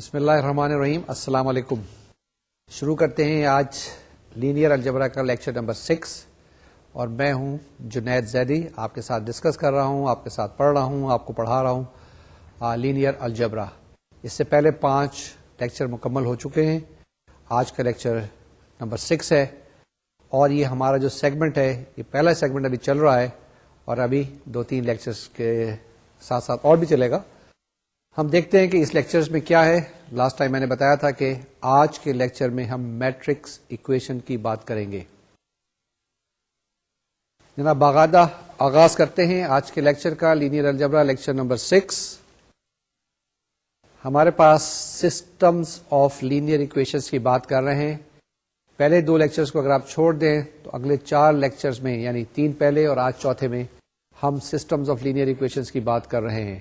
بسم اللہ الرحمن الرحیم السلام علیکم شروع کرتے ہیں آج لینئر الجبرا کا لیکچر نمبر سکس اور میں ہوں جنید زیدی آپ کے ساتھ ڈسکس کر رہا ہوں آپ کے ساتھ پڑھ رہا ہوں آپ کو پڑھا رہا ہوں لینئر الجبرا اس سے پہلے پانچ لیکچر مکمل ہو چکے ہیں آج کا لیکچر نمبر سکس ہے اور یہ ہمارا جو سیگمنٹ ہے یہ پہلا سیگمنٹ ابھی چل رہا ہے اور ابھی دو تین لیکچرز کے ساتھ ساتھ اور بھی چلے گا ہم دیکھتے ہیں کہ اس لیکچر میں کیا ہے لاسٹ ٹائم میں نے بتایا تھا کہ آج کے لیکچر میں ہم میٹرکس اکویشن کی بات کریں گے جناب باغادہ آغاز کرتے ہیں آج کے لیکچر کا linear algebra lecture number six ہمارے پاس سسٹمز آف لینئر اکویشن کی بات کر رہے ہیں پہلے دو لیکچرز کو اگر آپ چھوڑ دیں تو اگلے چار لیکچرز میں یعنی تین پہلے اور آج چوتھے میں ہم سسٹمز آف لینئر اکویشن کی بات کر رہے ہیں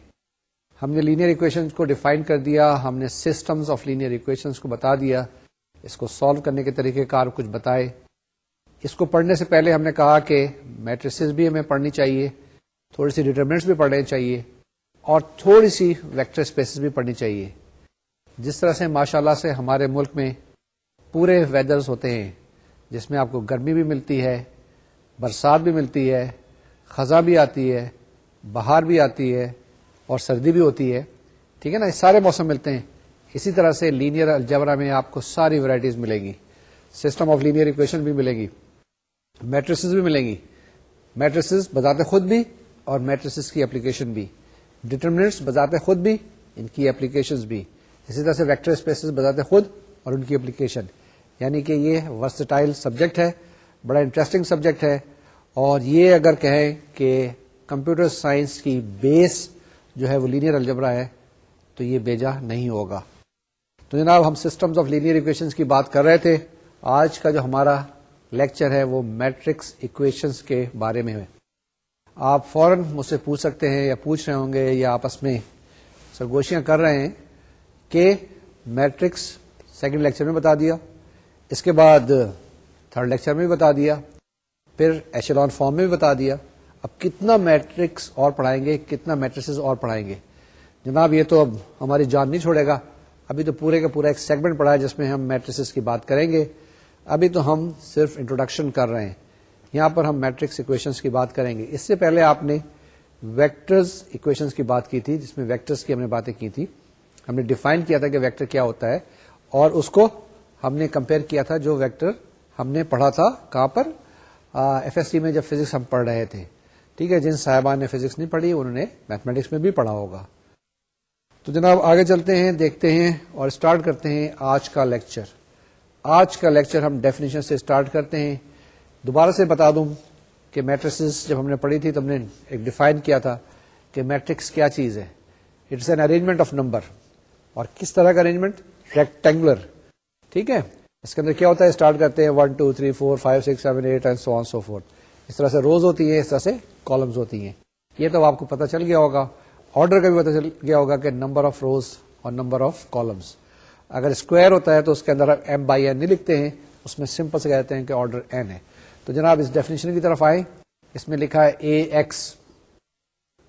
ہم نے لینئر اکویشن کو ڈیفائن کر دیا ہم نے سسٹمز آف لینئر اکویشن کو بتا دیا اس کو سالو کرنے کے طریقے کار کچھ بتائے اس کو پڑھنے سے پہلے ہم نے کہا کہ میٹریسز بھی ہمیں پڑھنی چاہیے تھوڑی سی ڈیٹرمنٹس بھی پڑھنے چاہیے اور تھوڑی سی ویکٹر اسپیسیز بھی پڑھنی چاہیے جس طرح سے ماشاء اللہ سے ہمارے ملک میں پورے ویدرز ہوتے ہیں جس میں آپ کو گرمی بھی ملتی ہے برسات بھی ملتی ہے خزاں بھی آتی ہے بہار بھی آتی ہے اور سردی بھی ہوتی ہے ٹھیک ہے نا سارے موسم ملتے ہیں اسی طرح سے لینئر الجبرا میں آپ کو ساری ورائٹیز ملیں گی سسٹم آف لینئر اکویشن بھی ملے گی میٹریسز بھی ملیں گی میٹریسز بذات خود بھی اور میٹریسز کی اپلیکیشن بھی ڈیٹرمنٹس بذات خود بھی ان کی اپلیکیشن بھی اسی طرح سے ویکٹر اسپیسز بذات خود اور ان کی اپلیکیشن یعنی کہ یہ ورسٹائل سبجیکٹ ہے بڑا انٹرسٹنگ سبجیکٹ ہے اور یہ اگر کہیں کہ کمپیوٹر سائنس کی بیس جو ہے وہ لینئر الجبرا ہے تو یہ بیجا نہیں ہوگا تو جناب ہم سسٹم آف لینئر اکویشن کی بات کر رہے تھے آج کا جو ہمارا لیکچر ہے وہ میٹرکس اکویشن کے بارے میں ہے آپ فوراً مجھ سے پوچھ سکتے ہیں یا پوچھ رہے ہوں گے یا آپس میں سرگوشیاں کر رہے ہیں کہ میٹرکس سیکنڈ لیکچر میں بتا دیا اس کے بعد تھرڈ لیکچر میں بھی بتا دیا پھر ایشلان فارم میں بھی بتا دیا اب کتنا میٹرکس اور پڑھائیں گے کتنا میٹرس اور پڑھائیں گے جناب یہ تو اب ہماری جان نہیں چھوڑے گا ابھی تو پورے کا پورا ایک سیگمنٹ پڑھا ہے جس میں ہم میٹرسز کی بات کریں گے ابھی تو ہم صرف انٹروڈکشن کر رہے ہیں یہاں پر ہم میٹرکس اکویشن کی بات کریں گے اس سے پہلے آپ نے ویکٹرز اکویشن کی بات کی تھی جس میں ویکٹرز کی ہم نے باتیں کی تھی ہم نے ڈیفائن کیا تھا کہ ویکٹر کیا ہوتا ہے اور اس کو ہم نے کمپیئر کیا تھا جو ویکٹر ہم نے پڑھا تھا کہاں پر ایف ایس سی میں جب فزکس ہم پڑھ رہے تھے ٹھیک ہے جن صاحبان نے فزکس نہیں پڑھی انہوں نے میتھمیٹکس میں بھی پڑھا ہوگا تو جناب آگے چلتے ہیں دیکھتے ہیں اور اسٹارٹ کرتے ہیں آج کا لیکچر آج کا لیکچر ہم ڈیفینیشن سے اسٹارٹ کرتے ہیں دوبارہ سے بتا دوں کہ میٹرس جب ہم نے پڑھی تھی تو ہم نے ایک ڈیفائن کیا تھا کہ میٹرکس کیا چیز ہے it's an arrangement of number اور کس طرح کا ارینجمنٹ ریکٹینگولر ٹھیک ہے اس کے اندر کیا ہوتا ہے اسٹارٹ کرتے ہیں one two three four five six seven eight and so so forth اس طرح سے روز ہوتی ہے اس طرح سے کالمز ہوتی ہیں یہ تو آپ کو پتہ چل گیا ہوگا آرڈر کا بھی پتہ چل گیا ہوگا کہ نمبر آف روز اور نمبر آف کالمز اگر اسکوائر ہوتا ہے تو اس کے اندر آپ ایم بائی این نہیں لکھتے ہیں اس میں سمپل سے کہتے ہیں کہ آرڈر این ہے تو جناب اس ڈیفینیشن کی طرف آئے اس میں لکھا ہے اے ایکس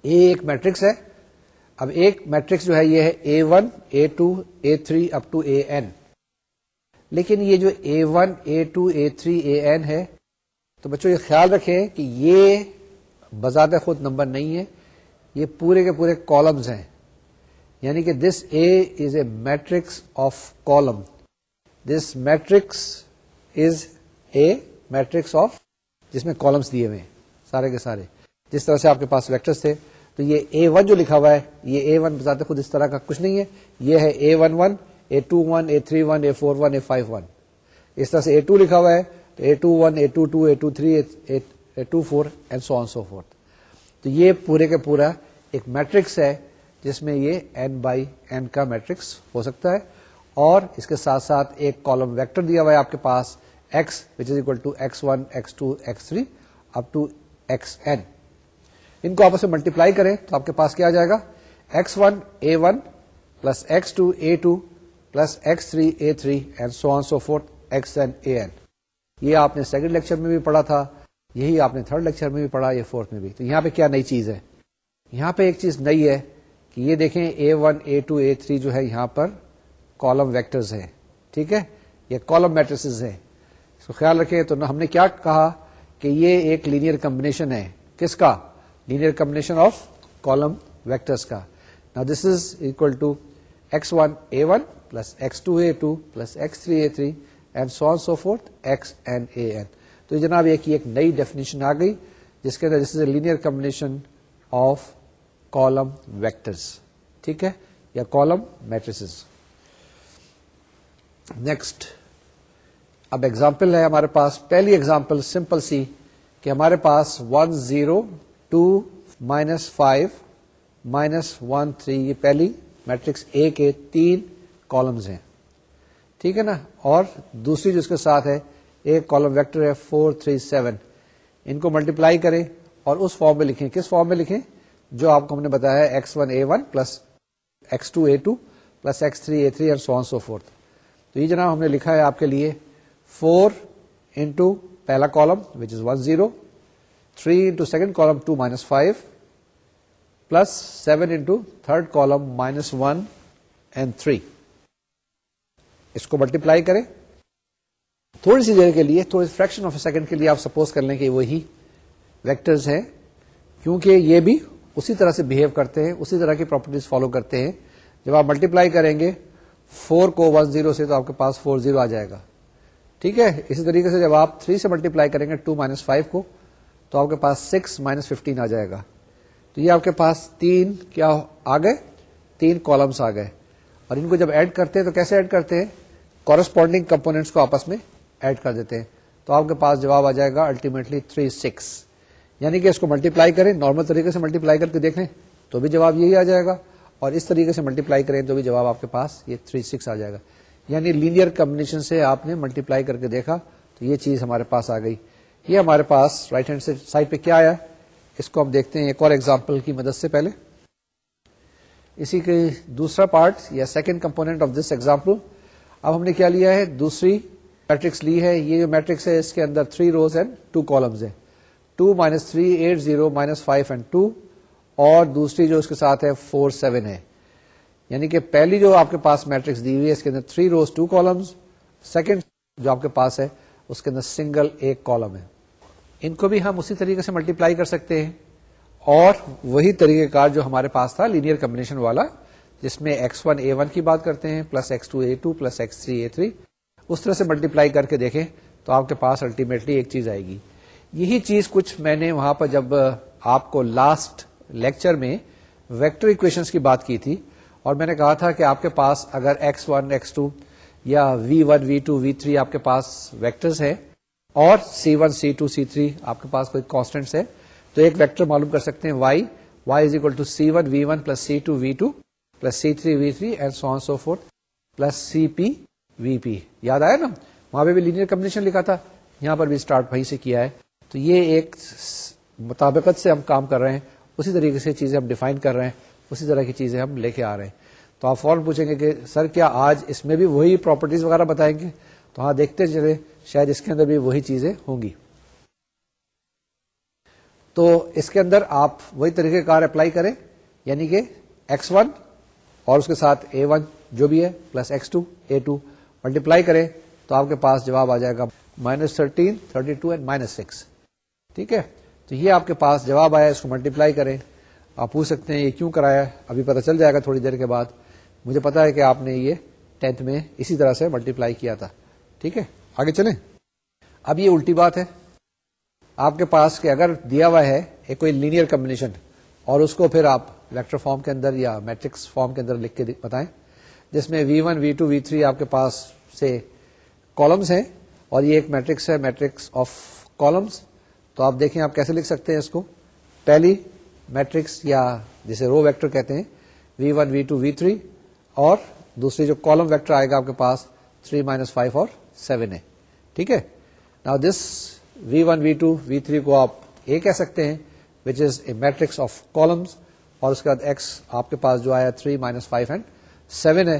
اے ایک میٹرکس ہے اب ایک میٹرکس جو ہے یہ ہے A one A two A three up to A N لیکن یہ جو A one A two A three A N ہے تو بچوں یہ خیال رکھیں کہ یہ بذات خود نمبر نہیں ہے یہ پورے کے پورے کالمز ہیں یعنی کہ this A is A matrix of column this matrix matrix is A of جس میں کالمس دیے ہوئے سارے کے سارے جس طرح سے آپ کے پاس ویکٹرس تھے تو یہ اے ون جو لکھا ہوا ہے یہ اے ون بذات خود اس طرح کا کچھ نہیں ہے یہ ہے A one one A two one A three one A four one A five one اس طرح سے اے ٹو لکھا ہوا ہے تو A two one A two two A two three two four and so on so forth تو یہ پورے کا پورا ایک میٹرکس ہے جس میں یہ این بائی این کا میٹرکس ہو سکتا ہے اور اس کے ساتھ ساتھ ایک کالم ویکٹر دیا ہوا ہے آپ کے پاس X which is equal to X one X two X three up to X ان کو آپس میں ملٹیپلائی کریں تو آپ کے پاس کیا جائے گا X one A one plus X two A two plus X three A three and so on so forth X N A N یہ آپ نے سیکنڈ لیکچر میں بھی پڑھا تھا یہی آپ نے تھرڈ لیکچر میں بھی پڑھا یا فورتھ میں بھی تو یہاں پہ کیا نئی چیز ہے یہاں پہ ایک چیز نئی ہے کہ یہ دیکھیں A A A one two three جو ہے یہاں پر کالم ویکٹرز ہیں ٹھیک ہے یا کالم میٹرس سو خیال رکھیں تو ہم نے کیا کہا کہ یہ ایک لینئر کمبنیشن ہے کس کا linear combination of column vectors equal to X one A one plus X two A two plus X three A three and so so forth X and A N تو جناب یہ نئی definition آ گئی جس کے اندر this is A linear combination of column vectors ٹھیک ہے یا کالم میٹرس نیکسٹ اب ایگزامپل ہے ہمارے پاس پہلی ایگزامپل سمپل سی کہ ہمارے پاس one zero two minus five minus one three یہ پہلی میٹرکس اے کے تین کالمز ہیں ٹھیک ہے نا اور دوسری جو اس کے ساتھ ہے ایک کالم ویکٹر ہے فور تھری سیون ان کو ملٹیپلائی کریں اور اس فارم میں لکھیں کس فارم میں لکھیں جو آپ کو ہم نے بتایا ہے X one A one plus X X two two A A plus three three so so forth تو یہ جناب ہم نے لکھا ہے آپ کے لیے فور انٹو پہلا column which is one zero three into second column two minus five plus seven into third column minus one and three اس کو ملٹیپلائی کریں تھوڑی سی دیر کے لیے تھوڑی فریکشن آف اے سیکنڈ کے لیے آپ سپوز کر لیں کہ وہی ویکٹرز ہیں کیونکہ یہ بھی اسی طرح سے بہیو کرتے ہیں اسی طرح کی پراپرٹیز فالو کرتے ہیں جب آپ ملٹی پلائی کریں گے فور کو ون زیرو سے ٹھیک ہے اسی طریقے سے جب آپ تھری سے ملٹی پلائی کریں گے ٹو مائنس فائیو کو تو آپ کے پاس سکس مائنس ففٹین آ جائے گا تو یہ آپ کے پاس تین کیا آ گئے تین کالمس آ گئے اور ان کو جب ایڈ کرتے ہیں تو کیسے ایڈ کرتے ہیں کورسپونڈنگ کمپونیٹس کو آپس میں ایڈ کر دیتے ہیں تو آپ کے پاس جواب آ جائے گا تھری سکس یعنی کہ اس کو ملٹی پلائی کریں نارمل طریقے سے ملٹی پلائی کر کے دیکھ لیں تو بھی جواب یہی آ جائے گا اور اس طریقے سے ملٹی پلائی کریں تو بھی جواب آپ کے پاس یہ سکس آ جائے گا یعنی لینئر کمبنیشن سے آپ نے ملٹی پلائی کر کے دیکھا تو یہ چیز ہمارے پاس آ گئی یہ ہمارے پاس رائٹ ہینڈ سائڈ پہ کیا آیا اس کو ہم دیکھتے ہیں ایک اور ایگزامپل کی مدد سے پہلے اسی کے دوسرا پارٹ یا second component of this example اب ہم نے کیا لیا ہے دوسری میٹرکس لی ہے یہ جو میٹرکس ہے اس کے اندر three rows and two columns ہیں two minus three eight zero minus five and two اور دوسری جو اس کے ساتھ ہے فور سیون ہے یعنی کہ پہلی جو آپ کے پاس میٹرکس دی ہوئی ہے اس کے اندر روز ٹو کالمز سیکنڈ جو آپ کے پاس ہے اس کے اندر سنگل ایک کالم ہے ان کو بھی ہم اسی طریقے سے ملٹیپلائی کر سکتے ہیں اور وہی طریقہ کار جو ہمارے پاس تھا لینئر کمبنیشن والا جس میں ایکس ون اے ون کی بات کرتے ہیں plus X two A two plus X three A three اس طرح سے ملٹیپلائی کر کے دیکھیں تو آپ کے پاس الٹیمیٹلی ایک چیز آئے گی یہی چیز کچھ میں نے وہاں پر جب آپ کو لاسٹ لیکچر میں ویکٹر اکویشن کی بات کی تھی اور میں نے کہا تھا کہ آپ کے پاس اگر ایکس ون ایکس ٹو یا V one V two V three آپ کے پاس ویکٹر ہے اور C one C two C three آپ کے پاس کوئی کانسٹنٹس ہے تو ایک ویکٹر معلوم کر سکتے ہیں Y Y is equal to C one V one plus C two V two plus C three V three and so so forth plus C P V P یاد آیا نا وہاں پہ بھی لینئر کمبنیشن لکھا تھا یہاں پر بھی اسٹارٹ وہیں سے کیا ہے تو یہ ایک مطابقت سے ہم کام کر رہے ہیں اسی طریقے سے چیزیں ہم ڈیفائن کر رہے ہیں اسی طرح کی چیزیں ہم لے کے آ رہے ہیں تو آپ فوراً پوچھیں گے کہ سر کیا آج اس میں بھی وہی پراپرٹیز وغیرہ بتائیں گے تو ہاں دیکھتے چلے شاید اس کے اندر بھی وہی چیزیں ہوں گی تو اس کے اندر آپ وہی طریقے کار اپلائی کریں یعنی کہ ایکس ون اور اس کے ساتھ اے ون جو بھی ہے plus X two A two multiply کرے کریں تو آپ کے پاس جواب آ جائے گا minus thirteen thirty two and minus six ٹھیک ہے تو یہ آپ کے پاس جواب آیا اس کو ملٹیپلائی کریں آپ پوچھ سکتے ہیں یہ کیوں کرایا ابھی پتا چل جائے گا تھوڑی دیر کے بعد مجھے پتا ہے کہ آپ نے یہ ٹینتھ میں اسی طرح سے ملٹیپلائی کیا تھا ٹھیک ہے آگے چلیں اب یہ الٹی بات ہے آپ کے پاس کہ اگر دیا ہوا ہے ایک کوئی لینئر کمبنیشن اور اس کو پھر آپ الیکٹرو فارم کے اندر یا میٹرکس فارم کے اندر لکھ کے بتائیں جس میں V one V two V three آپ کے پاس سے کالمس ہیں اور یہ ایک میٹرکس ہے میٹرکس آف کالمس تو آپ دیکھیں آپ کیسے لکھ سکتے ہیں اس کو پہلی میٹرکس یا جسے رو ویکٹر کہتے ہیں V one V two V three اور دوسری جو کالم ویکٹر آئے گا آپ کے پاس تھری مائنس فائیو اور سیون ہے ٹھیک ہے نا this V V one two V three کو آپ اے کہہ سکتے ہیں which is a matrix of columns اور اس کے بعد ایکس آپ کے پاس جو آیا three minus five and seven ہے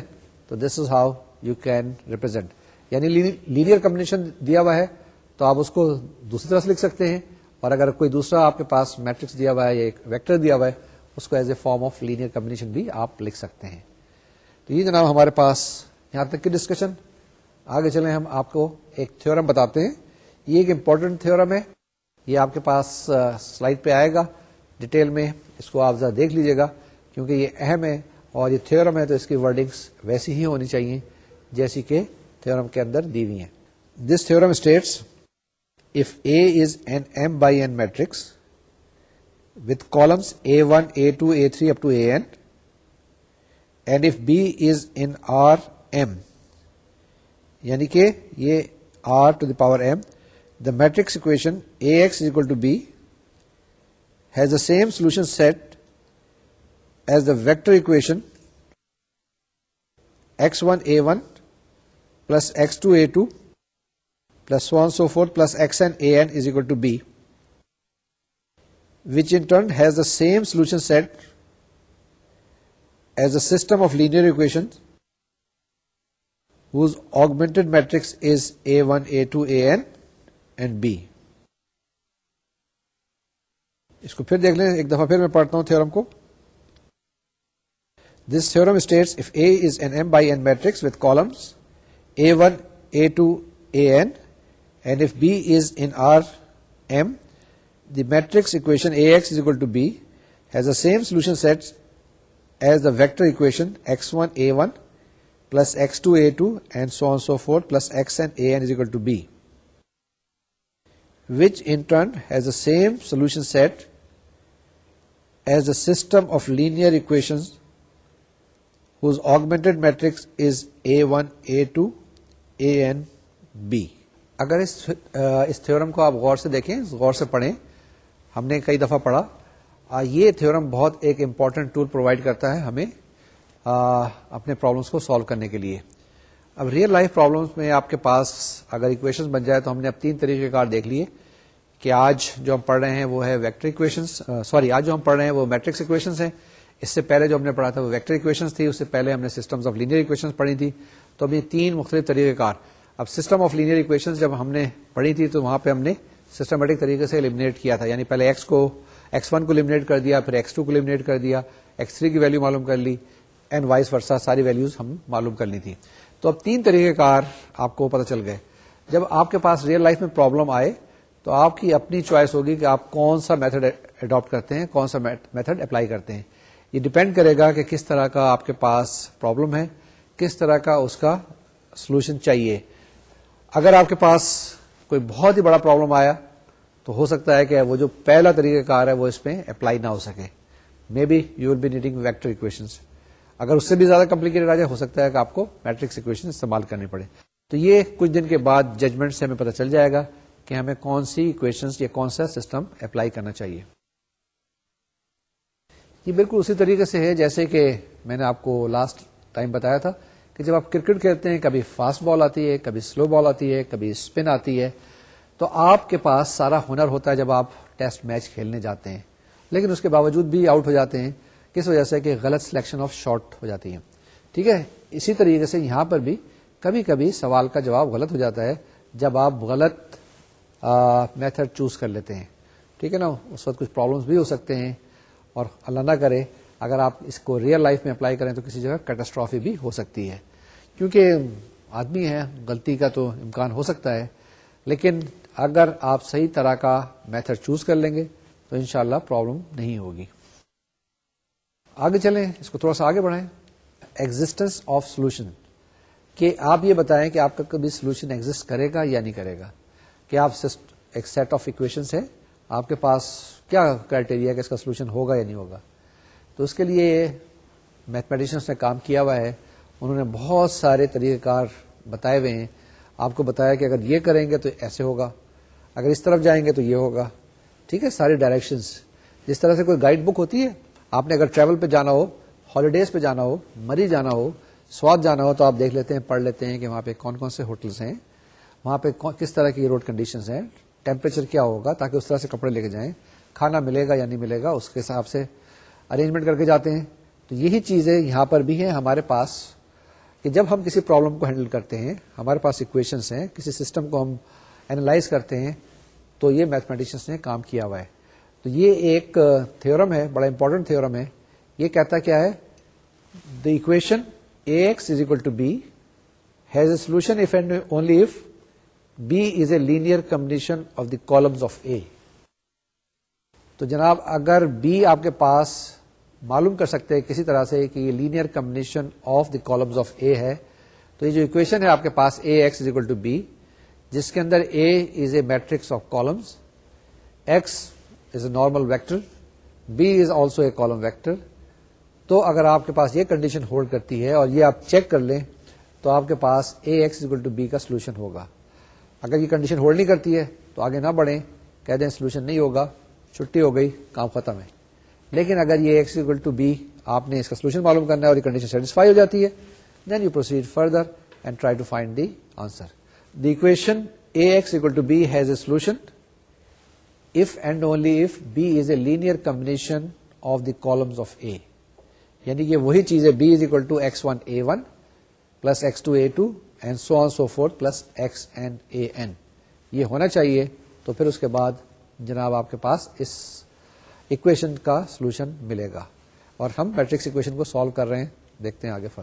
تو this is how you can represent یعنی لینئر کمبنیشن دیا ہوا ہے تو آپ اس کو دوسری طرح سے لکھ سکتے ہیں اور اگر کوئی دوسرا آپ کے پاس میٹرکس دیا ہوا ہے یا ایک ویکٹر دیا ہوا ہے اس کو as a form of linear combination بھی آپ لکھ سکتے ہیں تو یہ جناب ہمارے پاس یہاں تک کی ڈسکشن آگے چلیں ہم آپ کو ایک تھورم بتاتے ہیں یہ ایک امپورٹنٹ تھورم ہے یہ آپ کے پاس سلائڈ پہ آئے گا ڈیٹیل میں اس کو آپ ذرا دیکھ لیجیے گا کیونکہ یہ اہم ہے اور یہ تھیورم ہے تو اس کی ورڈنگس ویسی ہی ہونی چاہیے جیسی کہ تھیورم کے اندر دی ہوئی ہیں this theorem states if A is an M by N matrix with columns A one A two A three up to A N and if B is R M یعنی کہ یہ R to the power M the matrix equation A X equal to B has the same solution set vector equation X one A one plus X two A two plus on so forth plus X equal A is equal to turn has the same solution set as a system of linear equations matrix is A one A two A and B اس کو پھر دیکھ لیں ایک دفعہ پھر میں پڑھتا ہوں تھیورم کو This theorem states if A is an m by n matrix with columns A1, A2, An, and if B is in R m, the matrix equation Ax is equal to B has the same solution set as the vector equation x1 A1 plus x2 A2 and so on and so forth plus xn An is equal to B, which in turn has the same solution set as the system of linear equations اگر اس اس theorem کو آپ غور سے دیکھیں غور سے پڑھیں ہم نے کئی دفعہ پڑھا یہ تھیورم بہت ایک امپورٹنٹ ٹول پرووائڈ کرتا ہے ہمیں اپنے پرابلمس کو سالو کرنے کے لیے اب ریئل لائف پرابلمس میں آپ کے پاس اگر اکویشن بن جائے تو ہم نے اب تین طریقے کار دیکھ لیے کہ آج جو ہم پڑھ رہے ہیں وہ ہے ویکٹر اکویشنس سوری آج جو ہم پڑھ رہے ہیں وہ میٹرکس اکویشن ہیں اس سے پہلے جو ہم نے پڑھا تھا وہ ویکٹر اکویشن تھی اس سے پہلے ہم نے آف لینئر اکویشن پڑھی تھی تو اب یہ تین مختلف طریقے کار اب سسٹم آف لینئر اکویشن جب ہم نے پڑھی تھی تو وہاں پہ ہم نے سسٹمیٹک طریقے سے المینٹ کیا تھا یعنی پہلے ایکس ایکس کو کو ون کر دیا پھر ایکس ٹو کو لیمنیٹ کر دیا ایکس تھری کی ویلو معلوم کر لی اینڈ وائس ورسا ساری ویلوز ہم معلوم کرنی تھی تو اب تین طریقہ کار آپ کو پتہ چل گئے جب آپ کے پاس ریئل لائف میں پرابلم آئے تو آپ کی اپنی چوائس ہوگی کہ آپ کون سا میتھڈ اڈاپٹ کرتے ہیں کون سا میتھڈ اپلائی کرتے ہیں یہ ڈیپینڈ کرے گا کہ کس طرح کا آپ کے پاس پرابلم ہے کس طرح کا اس کا سولوشن چاہیے اگر آپ کے پاس کوئی بہت ہی بڑا پرابلم آیا تو ہو سکتا ہے کہ وہ جو پہلا طریقہ کار ہے وہ اس میں اپلائی نہ ہو سکے may be you will be needing vector equation اگر اس سے بھی زیادہ کمپلیکیٹڈ آ جائے ہو سکتا ہے کہ آپ کو میٹرکس اکویشن استعمال کرنے پڑے تو یہ کچھ دن کے بعد ججمنٹ سے ہمیں پتہ چل جائے گا کہ ہمیں کون سی اکویشن یا کون سا سسٹم اپلائی کرنا چاہیے یہ بالکل اسی طریقے سے ہے جیسے کہ میں نے آپ کو لاسٹ ٹائم بتایا تھا کہ جب آپ کرکٹ کھیلتے ہیں کبھی فاسٹ بال آتی ہے کبھی سلو بال آتی ہے کبھی اسپن آتی ہے تو آپ کے پاس سارا ہنر ہوتا ہے جب آپ ٹیسٹ میچ کھیلنے جاتے ہیں لیکن اس کے باوجود بھی آؤٹ ہو جاتے ہیں کس وجہ سے کہ غلط سلیکشن آف شارٹ ہو جاتی ہے ٹھیک ہے اسی طریقے سے یہاں پر بھی کبھی کبھی سوال کا جواب غلط ہو جاتا ہے جب آپ غلط میتھڈ چوز کر لیتے ہیں ٹھیک ہے نا اس وقت کچھ پرابلمس بھی ہو سکتے ہیں اور اللہ نہ کرے اگر آپ اس کو ریئل لائف میں اپلائی کریں تو کسی جگہ کیٹاسٹرافی بھی ہو سکتی ہے کیونکہ آدمی ہے غلطی کا تو امکان ہو سکتا ہے لیکن اگر آپ صحیح طرح کا میتھڈ چوز کر لیں گے تو انشاءاللہ پرابلم نہیں ہوگی آگے چلیں اس کو تھوڑا سا آگے بڑھائیں ایگزٹینس آف سولوشن کہ آپ یہ بتائیں کہ آپ کا کبھی سولوشن ایگزٹ کرے گا یا نہیں کرے گا کہ آپ ایک سیٹ آف اکویشنس ہے آپ کے پاس کیا کرائٹیریا کہ اس کا سولوشن ہوگا یا نہیں ہوگا تو اس کے لیے میتھمیٹیشنس نے کام کیا ہوا ہے انہوں نے بہت سارے طریقہ کار بتائے ہوئے ہیں آپ کو بتایا کہ اگر یہ کریں گے تو ایسے ہوگا اگر اس طرف جائیں گے تو یہ ہوگا ٹھیک ہے سارے ڈائریکشن جس طرح سے کوئی گائیڈ بک ہوتی ہے آپ نے اگر ٹریول پہ جانا ہو ہالیڈیز پہ جانا ہو مری جانا ہو سواد جانا ہو تو آپ دیکھ لیتے ہیں پڑھ لیتے ہیں کہ وہاں پہ کون کون سے ہوٹلس ہیں وہاں پہ کس طرح کی روڈ کنڈیشنز ہیں ٹیمپریچر کیا ہوگا تاکہ اس طرح سے کپڑے لے کے جائیں کھانا ملے گا یا نہیں ملے گا اس کے حساب سے ارینجمنٹ کر کے جاتے ہیں تو یہی چیزیں یہاں پر بھی ہیں ہمارے پاس کہ جب ہم کسی پرابلم کو ہینڈل کرتے ہیں ہمارے پاس اکویشنس ہیں کسی سسٹم کو ہم اینالائز کرتے ہیں تو یہ میتھمیٹیشنس نے کام کیا ہوا ہے تو یہ ایک تھیورم ہے بڑا امپورٹنٹ تھورم ہے یہ کہتا کیا ہے the equation A X is equal to B has a solution if and only if B is a linear combination of the columns of A تو جناب اگر بی آپ کے پاس معلوم کر سکتے کسی طرح سے کہ یہ linear combination of the columns of A ہے تو یہ جو اکویشن ہے آپ کے پاس A X is equal to B جس کے اندر A is a matrix of columns X is a normal vector B is also a column vector تو اگر آپ کے پاس یہ کنڈیشن ہولڈ کرتی ہے اور یہ آپ چیک کر لیں تو آپ کے پاس A X equal to B کا سولوشن ہوگا اگر یہ کنڈیشن ہولڈ نہیں کرتی ہے تو آگے نہ بڑھیں کہہ دیں سولوشن نہیں ہوگا چھٹی ہو گئی کام ختم ہے لیکن اگر یہ ایکس اکول ٹو بی آپ نے اس کا سولوشن معلوم کرنا ہے اور یہ کنڈیشن سیٹسفائی ہو جاتی ہے then you proceed further and try to find the answer the equation A X equal to B has a solution if and only if B is a linear combination of the columns of A یعنی یہ وہی چیز ہے B is equal to X one A one plus X two A two and so on so forth plus X and A N یہ ہونا چاہیے تو پھر اس کے بعد جناب آپ کے پاس اس اکویشن کا سولوشن ملے گا اور ہم میٹرکس اکویشن کو سالو کر رہے ہیں دیکھتے ہیں آگے فر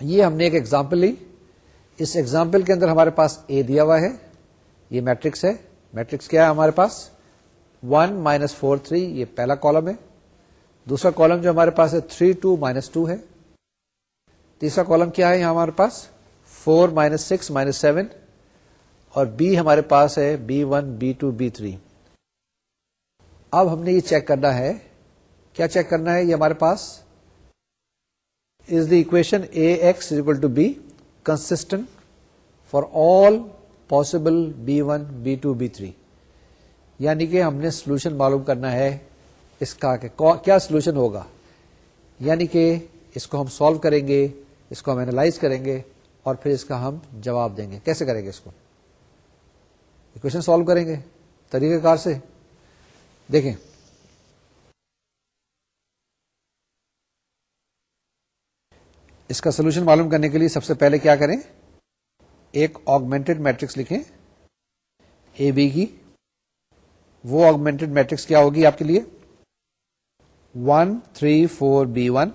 یہ ہم نے ایک ایگزامپل لی اس ایگزامپل کے اندر ہمارے پاس اے دیا ہوا ہے یہ میٹرکس ہے میٹرکس کیا ہے ہمارے پاس ون مائنس فور تھری یہ پہلا کالم ہے دوسرا کالم جو ہمارے پاس ہے تھری ٹو مائنس ٹو ہے تیسرا کالم کیا ہے ہمارے پاس four minus six minus seven اور بی ہمارے پاس ہے B one B two B three اب ہم نے یہ چیک کرنا ہے کیا چیک کرنا ہے یہ ہمارے پاس is equation A X equal to B constant for all possible B one B two B three یعنی کہ ہم نے سولوشن معلوم کرنا ہے اس کا کیا سولوشن ہوگا یعنی کہ اس کو ہم سالو کریں گے اس کو ہم اینالائز کریں گے اور پھر اس کا ہم جواب دیں گے کیسے کریں گے اس کو اکویشن سالو کریں گے طریقہ کار سے دیکھیں اس کا سولوشن معلوم کرنے کے لیے سب سے پہلے کیا کریں ایک آگمنٹڈ میٹرکس لکھیں اے بی کی وہ آگمنٹڈ میٹرکس کیا ہوگی آپ کے لیے one three four B one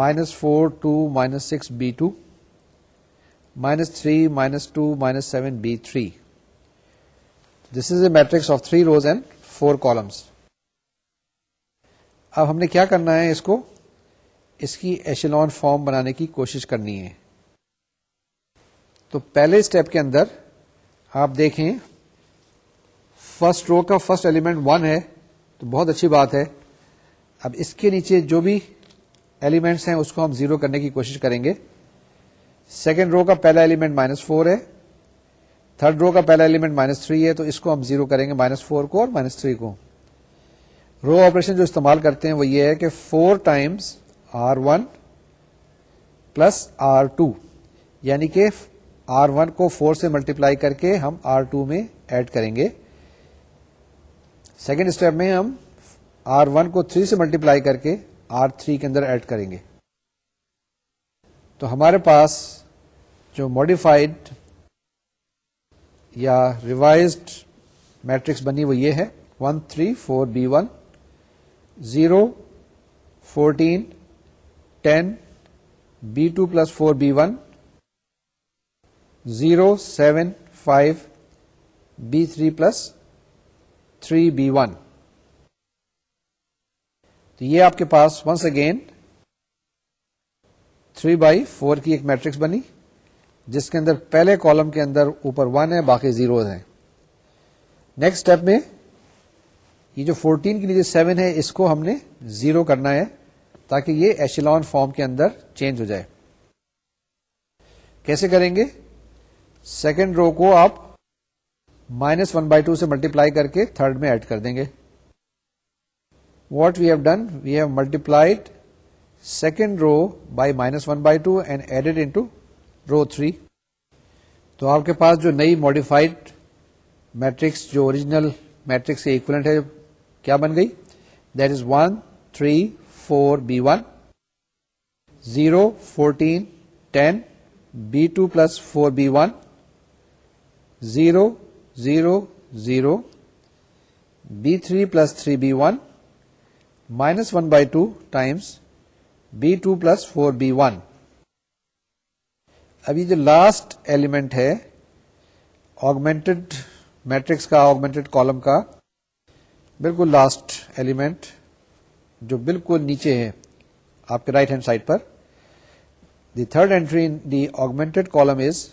minus four two minus six B two minus three minus two minus seven B three this is a matrix of three rows and four columns اب ہم نے کیا کرنا ہے اس کو اس کی ایشلون فارم بنانے کی کوشش کرنی ہے تو پہلے اسٹیپ کے اندر آپ دیکھیں فرسٹ رو کا فرسٹ ایلیمنٹ ون ہے تو بہت اچھی بات ہے اب اس کے نیچے جو بھی ایلیمنٹس ہیں اس کو ہم زیرو کرنے کی کوشش کریں گے سیکنڈ رو کا پہلا ایلیمنٹ مائنس فور ہے تھرڈ رو کا پہلا ایلیمنٹ مائنس تھری ہے تو اس کو ہم زیرو کریں گے مائنس فور کو اور مائنس تھری کو رو آپریشن جو استعمال کرتے ہیں وہ یہ ہے کہ four times R one plus R two یعنی کہ آر ون کو فور سے ملٹیپلائی کر کے ہم آر ٹو میں ایڈ کریں گے سیکنڈ اسٹیپ میں ہم آر ون کو تھری سے ملٹیپلائی کر کے آر تھری کے اندر ایڈ کریں گے تو ہمارے پاس جو موڈیفائڈ یا ریوائزڈ میٹرکس بنی وہ یہ ہے one three four B one zero fourteen ten B two plus four B one zero seven five B three plus three B one تو یہ آپ کے پاس once again three by four کی ایک میٹرکس بنی جس کے اندر پہلے کالم کے اندر اوپر ون ہے باقی زیروز ہیں نیکسٹ اسٹیپ میں یہ جو فورٹین کے نیچے سیون ہے اس کو ہم نے زیرو کرنا ہے تاکہ یہ ایشلون فارم کے اندر چینج ہو جائے کیسے کریں گے سیکنڈ رو کو آپ مائنس ون بائی ٹو سے ملٹی پلائی کر کے تھرڈ میں ایڈ کر دیں گے what we have done we have multi second row by minus one by two and added into row three تو آپ کے پاس جو نئی ماڈیفائڈ میٹرکس جو اوریجنل میٹرک سے اکولنٹ ہے کیا بن گئی that is one three four B one zero fourteen ten B two plus four B one zero zero zero B three plus three B one minus one by two times B two plus four B one ابھی جو last element ہے augmented matrix کا augmented column کا بالکل last element جو بالکل نیچے ہے آپ کے right hand side per the third entry in the augmented column is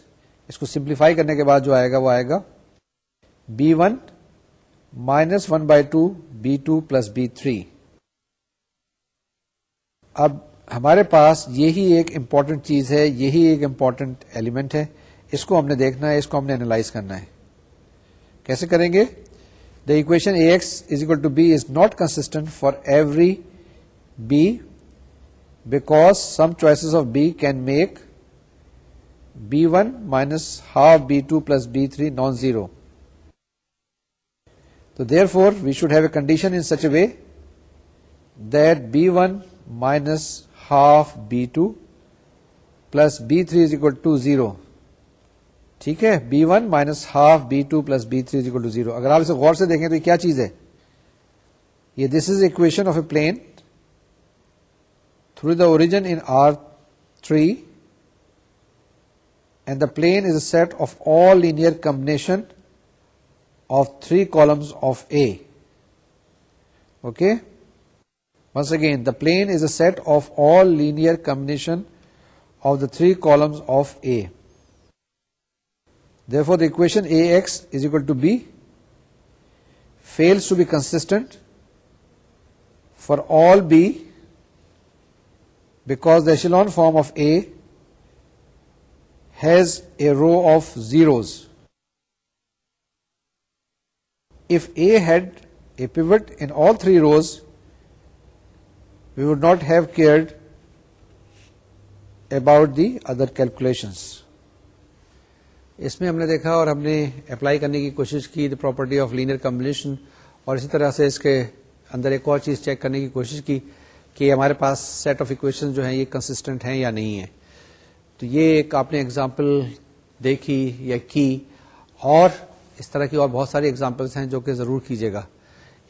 اس کو سمپلیفائی کرنے کے بعد جو آئے گا وہ آئے گا B one minus one by two B two plus B three اب ہمارے پاس یہی ایک امپورٹنٹ چیز ہے یہی ایک امپورٹنٹ ایلیمنٹ ہے اس کو ہم نے دیکھنا ہے اس کو ہم نے اینالائز کرنا ہے کیسے کریں گے the equation A X is equal to B is not constant for every B because some choices of B can make B one minus half B two plus B three non zero تو therefore we should have a condition in such a way that B one minus half B two plus B three is equal to zero ٹھیک ہے B one minus half B two plus B three is equal to zero اگر آپ اسے غور سے دیکھیں تو یہ کیا چیز ہے یہ this is equation of a plane through the origin in R three and the plane is a set of all linear combination of three columns of A okay Once again, the plane is a set of all linear combination of the three columns of A. Therefore, the equation AX is equal to B fails to be consistent for all B, because the echelon form of A has a row of zeros. If A had a pivot in all three rows, we would not have cared about the other calculations اس میں ہم نے دیکھا اور ہم نے apply کرنے کی کوشش کی the property of linear combination اور اسی طرح سے اس کے اندر ایک اور چیز چیک کرنے کی کوشش کی کہ ہمارے پاس سیٹ آف اکویشن جو ہیں یہ کنسسٹنٹ ہیں یا نہیں ہیں تو یہ ایک آپ نے ایگزامپل دیکھی یا کی اور اس طرح کی اور بہت ساری ایگزامپلس ہیں جو کہ ضرور کیجیے گا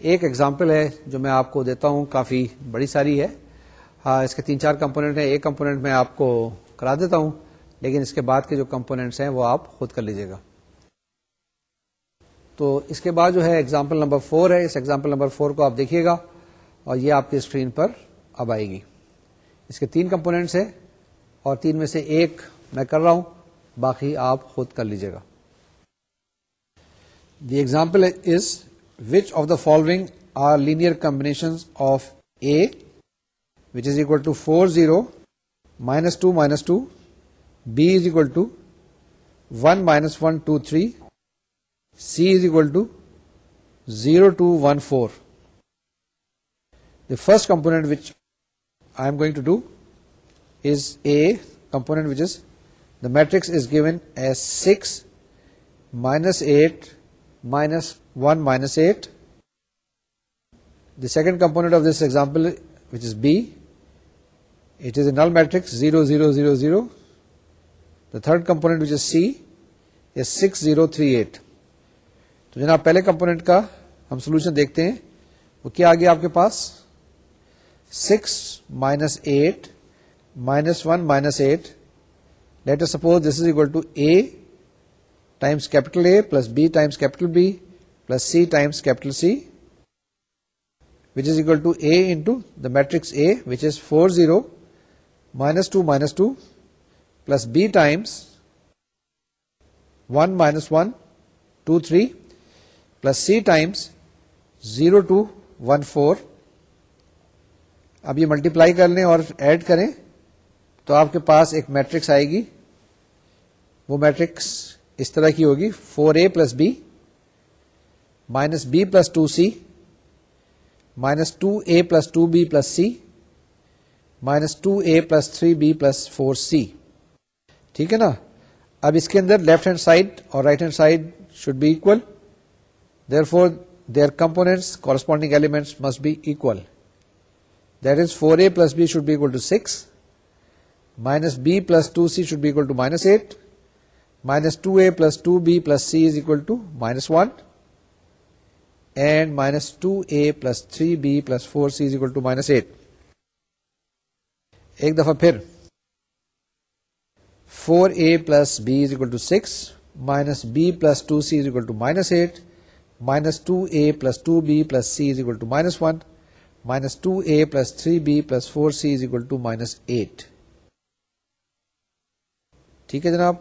ایک ایگزامپل ہے جو میں آپ کو دیتا ہوں کافی بڑی ساری ہے ہاں اس کے تین چار کمپونیٹ ہیں ایک کمپونیٹ میں آپ کو کرا دیتا ہوں لیکن اس کے بعد کے جو کمپونیٹس ہیں وہ آپ خود کر لیجیے گا تو اس کے بعد جو ہے ایگزامپل نمبر فور ہے اس ایگزامپل نمبر فور کو آپ دیکھیے گا اور یہ آپ کی اسکرین پر اب آئے گی اس کے تین کمپونیٹس ہیں اور تین میں سے ایک میں کر رہا ہوں باقی آپ خود کر لیجیے گا the example is Which of the following are linear combinations of A, which is equal to 4, 0, minus 2, B is equal to 1, minus 1, 2, 3, C is equal to 0, 2, 1, 4. The first component which I am going to do is A component, which is the matrix is given as 6, minus 8, minus one minus eight the second component of this example which is B it is a null matrix zero zero zero zero the third component which is C is six zero three eight تو جناب پہلے component کا ہم solution دیکھتے ہیں وہ کیا آ گیا آپ کے پاس six minus eight minus one minus eight later suppose this is equal to A times capital A plus B times capital B plus C times capital C which is equal to A into the matrix A which is four zero minus two minus two plus B times one minus one two three plus C times zero two one four اب یہ multiply کر لیں اور add کریں تو آپ کے پاس ایک میٹرکس آئے گی وہ میٹرکس اس طرح کی ہوگی four A plus B minus B plus two C minus two A plus two B plus C minus two A plus three B plus four C ٹھیک ہے نا اب اس کے اندر لیفٹ ہینڈ سائڈ اور right hand side should be equal therefore their components corresponding element must be equal that is four A plus B should be equal to six minus B plus two C should be equal to minus eight minus two A plus two B plus C is equal to minus one and minus two A plus three B plus four C is equal to minus eight ایک دفعہ پھر four A plus B is equal to six minus B plus two C is equal to minus eight minus two A plus two B plus C is equal to minus one minus two A plus three B plus four C is equal to minus eight ٹھیک ہے جناب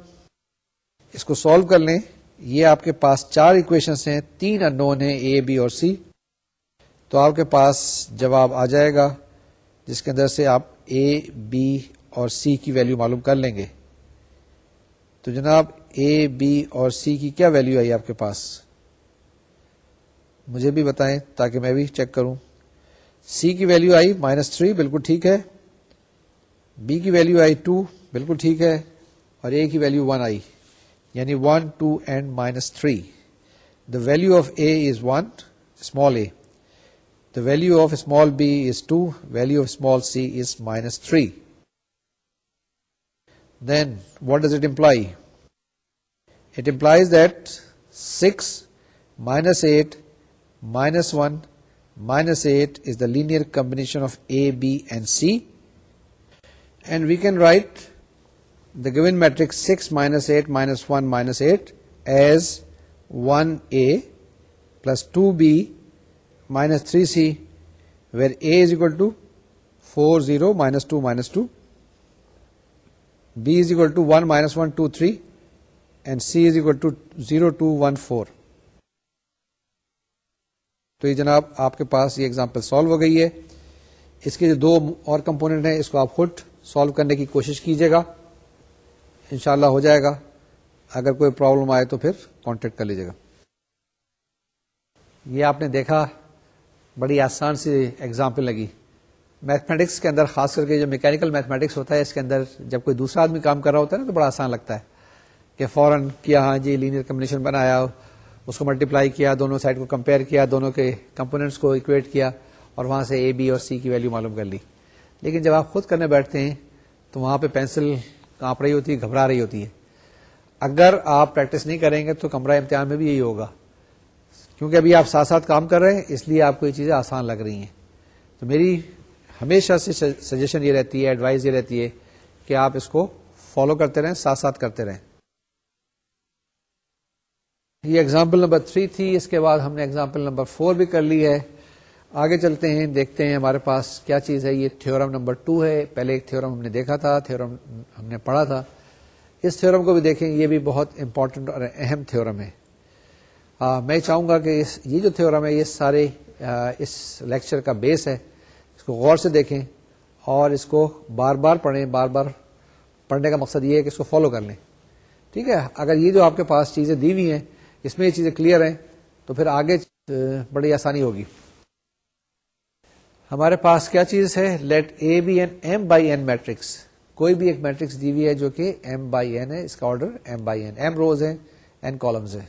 اس کو solve کر لیں یہ آپ کے پاس چار اکویشنس ہیں تین ان نون ہیں اے بی اور سی تو آپ کے پاس جواب آ جائے گا جس کے اندر سے آپ اے بی اور سی کی ویلو معلوم کر لیں گے تو جناب اے بی اور سی کی کیا ویلو آئی آپ کے پاس مجھے بھی بتائیں تاکہ میں بھی چیک کروں سی کی ویلو آئی مائنس تھری بالکل ٹھیک ہے بی کی ویلو آئی ٹو بالکل ٹھیک ہے اور اے کی value one I Yani 1, 2 and minus 3. The value of a is 1, small a. The value of small b is 2, value of small c is minus 3. Then what does it imply? It implies that 6 minus 8 minus 1 minus 8 is the linear combination of a, b and c. And we can write the given six minus eight minus one minus eight as one A plus two B minus three C is A is equal to four zero minus two minus two B to equal to one minus one two three and C is equal to zero two one four تو یہ جناب آپ کے پاس یہ example solve ہو گئی ہے اس کے جو دو اور کمپوننٹ ہیں اس کو آپ خود سالو کرنے کی کوشش کیجیے گا انشاءاللہ ہو جائے گا اگر کوئی پرابلم آئے تو پھر کانٹیکٹ کر لیجیے گا یہ آپ نے دیکھا بڑی آسان سی اگزامپل لگی میتھمیٹکس کے اندر خاص کر کے جو میکینکل میتھمیٹکس ہوتا ہے اس کے اندر جب کوئی دوسرا آدمی کام کر رہا ہوتا ہے نا تو بڑا آسان لگتا ہے کہ فوراً کیا ہاں جی لینئر کمبنیشن بنایا اس کو ملٹیپلائی کیا دونوں سائڈ کو کمپیئر کیا دونوں کے کمپوننٹس کو اکویٹ کیا اور وہاں سے اے بی اور سی کی ویلیو معلوم کر لی لیکن جب آپ خود کرنے بیٹھتے ہیں تو وہاں پہ پینسل کانپ رہی ہوتی ہے گھبرا رہی ہوتی ہے اگر آپ پریکٹس نہیں کریں گے تو کمرہ امتحان میں بھی یہی ہوگا کیونکہ ابھی آپ ساتھ ساتھ کام کر رہے ہیں اس لیے آپ کو یہ چیزیں آسان لگ رہی ہیں تو میری ہمیشہ سے سجیشن یہ رہتی ہے ایڈوائز یہ رہتی ہے کہ آپ اس کو فالو کرتے رہیں ساتھ ساتھ کرتے رہیں یہ اگزامپل نمبر تھری تھی اس کے بعد ہم نے اگزامپل نمبر فور بھی کر لی ہے آگے چلتے ہیں دیکھتے ہیں ہمارے پاس کیا چیز ہے یہ تھیورم نمبر ٹو ہے پہلے ایک تھورم ہم نے دیکھا تھا تھیورم ہم نے پڑھا تھا اس تھیورم کو بھی دیکھیں یہ بھی بہت امپورٹنٹ اور اہم تھیورم ہے آ, میں چاہوں گا کہ اس یہ جو تھیورم ہے یہ سارے آ, اس لیکچر کا بیس ہے اس کو غور سے دیکھیں اور اس کو بار بار پڑھیں بار بار پڑھنے کا مقصد یہ ہے کہ اس کو فالو کر لیں ٹھیک ہے اگر یہ جو آپ کے پاس چیزیں دی ہوئی ہیں اس میں یہ چیزیں کلیئر ہیں تو پھر آگے بڑی آسانی ہوگی ہمارے پاس کیا چیز ہے let A be an m by n matrix کوئی بھی ایک میٹرکس دی ہوئی ہے جو کہ ایم بائی این ہے اس کا order m by n m rows ہے این کالمز ہے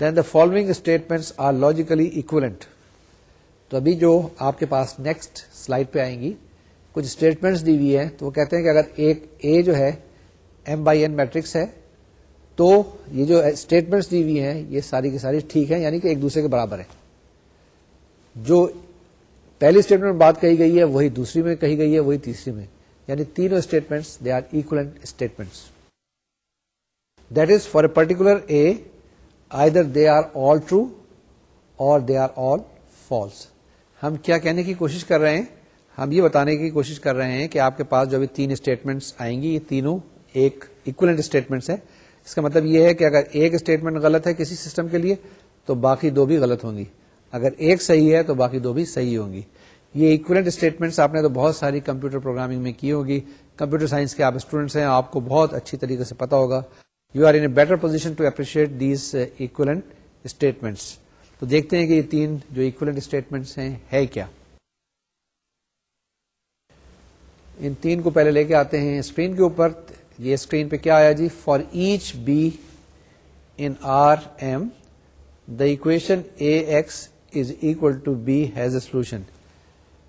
then the following statements are logically equivalent تو ابھی جو آپ کے پاس نیکسٹ سلائڈ پہ آئیں گی کچھ اسٹیٹمنٹس دی ہوئی ہیں تو وہ کہتے ہیں کہ اگر ایک اے جو ہے ایم بائی این میٹرکس ہے تو یہ جو اسٹیٹمنٹس دی ہوئی ہیں یہ ساری کی ساری ٹھیک ہیں یعنی کہ ایک دوسرے کے برابر ہے جو پہلی اسٹیٹمنٹ بات کہی گئی ہے وہی دوسری میں کہی گئی ہے وہی تیسری میں یعنی تینوں statements they are equivalent statements that is for a particular A either they are all true or they are all false ہم کیا کہنے کی کوشش کر رہے ہیں ہم یہ بتانے کی کوشش کر رہے ہیں کہ آپ کے پاس جو تین اسٹیٹمنٹس آئیں گی یہ تینوں ایک اکولنٹ اسٹیٹمنٹس ہیں اس کا مطلب یہ ہے کہ اگر ایک اسٹیٹمنٹ غلط ہے کسی سسٹم کے لیے تو باقی دو بھی غلط ہوں گی اگر ایک صحیح ہے تو باقی دو بھی صحیح ہوں گی یہ اکوئلنٹ اسٹیٹمنٹس آپ نے تو بہت ساری کمپیوٹر پروگرامنگ میں کی ہوگی کمپیوٹر سائنس کے آپ اسٹوڈنٹس ہیں آپ کو بہت اچھی طریقے سے پتا ہوگا you are a better position to appreciate these equivalent statements تو دیکھتے ہیں کہ یہ تین جو جولنٹ اسٹیٹمنٹس ہیں ہے کیا ان تین کو پہلے لے کے آتے ہیں اسکرین کے اوپر یہ اسکرین پہ کیا آیا جی for each b in R m the equation A x is equal to b has a solution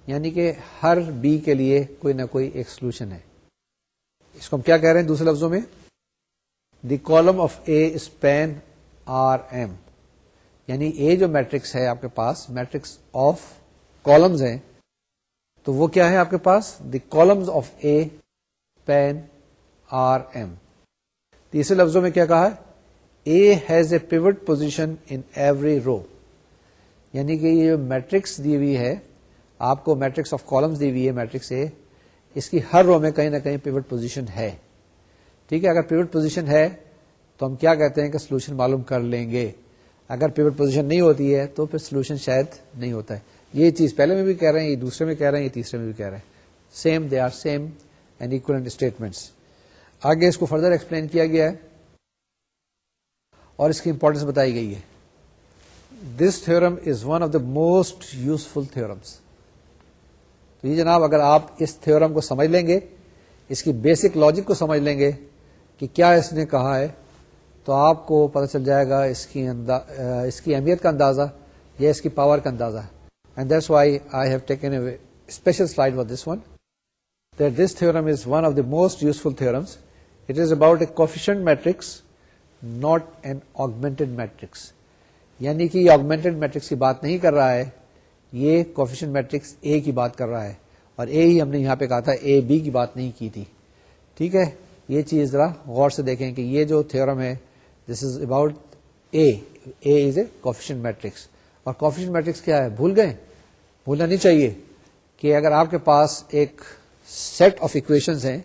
یعنی کہ ہر بی کے لیے کوئی نہ کوئی ایک سولوشن ہے اس کو ہم کیا کہہ رہے ہیں دوسرے لفظوں میں the column of A span R m یعنی اے جو میٹرکس ہے آپ کے پاس میٹرکس آف کالمز ہیں تو وہ کیا ہے آپ کے پاس the columns of A span R m تیسرے لفظوں میں کیا کہا ہے A has a pivot position in every row یعنی کہ یہ جو میٹرکس دی ہوئی ہے آپ کو میٹرکس آف کالمس دی ہوئی ہے میٹرکس سے اس کی ہر رو میں کہیں نہ کہیں پیوٹ پوزیشن ہے ٹھیک ہے اگر پیوٹ پوزیشن ہے تو ہم کیا کہتے ہیں کہ سولوشن معلوم کر لیں گے اگر پیوٹ پوزیشن نہیں ہوتی ہے تو پھر سولوشن شاید نہیں ہوتا ہے یہ چیز پہلے میں بھی کہہ رہے ہیں یہ دوسرے میں کہہ رہے ہیں یہ تیسرے میں بھی کہہ رہے ہیں same they are same and اینڈنٹ statements آگے اس کو فردر ایکسپلین کیا گیا ہے اور اس کی امپورٹینس بتائی گئی ہے this theorem is one of the most useful theorems تو یہ جناب اگر آپ اس تھیورم کو سمجھ لیں گے اس کی بیسک لاجک کو سمجھ لیں گے کہ کیا اس نے کہا ہے تو آپ کو پتہ چل جائے گا اس کی اس کی اہمیت کا اندازہ یا اس کی پاور کا اندازہ and that's why I have taken special slide for this one this theorem is one of the most useful theorems it is about a coefficient matrix not an augmented matrix یعنی کہ یہ augmented matrix کی بات نہیں کر رہا ہے یہ کوفیشن میٹرکس اے کی بات کر رہا ہے اور اے ہی ہم نے یہاں پہ کہا تھا اے بی کی بات نہیں کی تھی ٹھیک ہے یہ چیز ذرا غور سے دیکھیں کہ یہ جو تھیورم ہے this is about A A is A coefficient matrix اور کوفیشن میٹرکس کیا ہے بھول گئے بھولنا نہیں چاہیے کہ اگر آپ کے پاس ایک سیٹ آف اکویشنز ہیں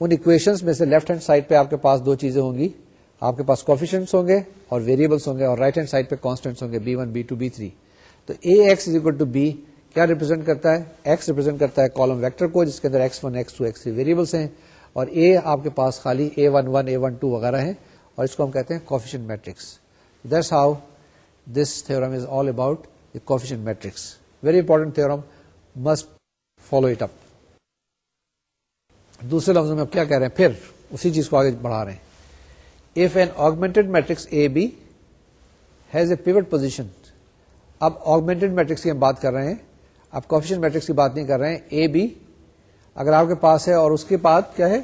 ان اکویشنز میں سے لیفٹ ہینڈ سائڈ پہ آپ کے پاس دو چیزیں ہوں گی آپ کے پاس کوفیشنٹس ہوں گے اور ویریبلس ہوں گے اور رائٹ ہینڈ سائڈ پہ کانسٹنٹس ہوں گے b one b two b three تو A x is equal to b کیا ریپرزینٹ کرتا ہے ایکس ریپرزینٹ کرتا ہے کالم ویکٹر کو جس کے اندر x x x one two three variables ہیں اور اے آپ کے پاس خالی A one one A one two وغیرہ ہیں اور اس کو ہم کہتے ہیں coefficient matrix this how this theorem is all about coefficient matrix very important theorem must follow it up دوسرے لفظوں میں کیا کہہ رہے ہیں پھر اسی چیز کو آگے بڑھا رہے ہیں if an augmented matrix A has pivot position اب augmented matrix کی ہم بات کر رہے ہیں اب کوفیشن میٹرکس کی بات نہیں کر رہے ہیں اے بی اگر آپ کے پاس ہے اور اس کے بعد کیا ہے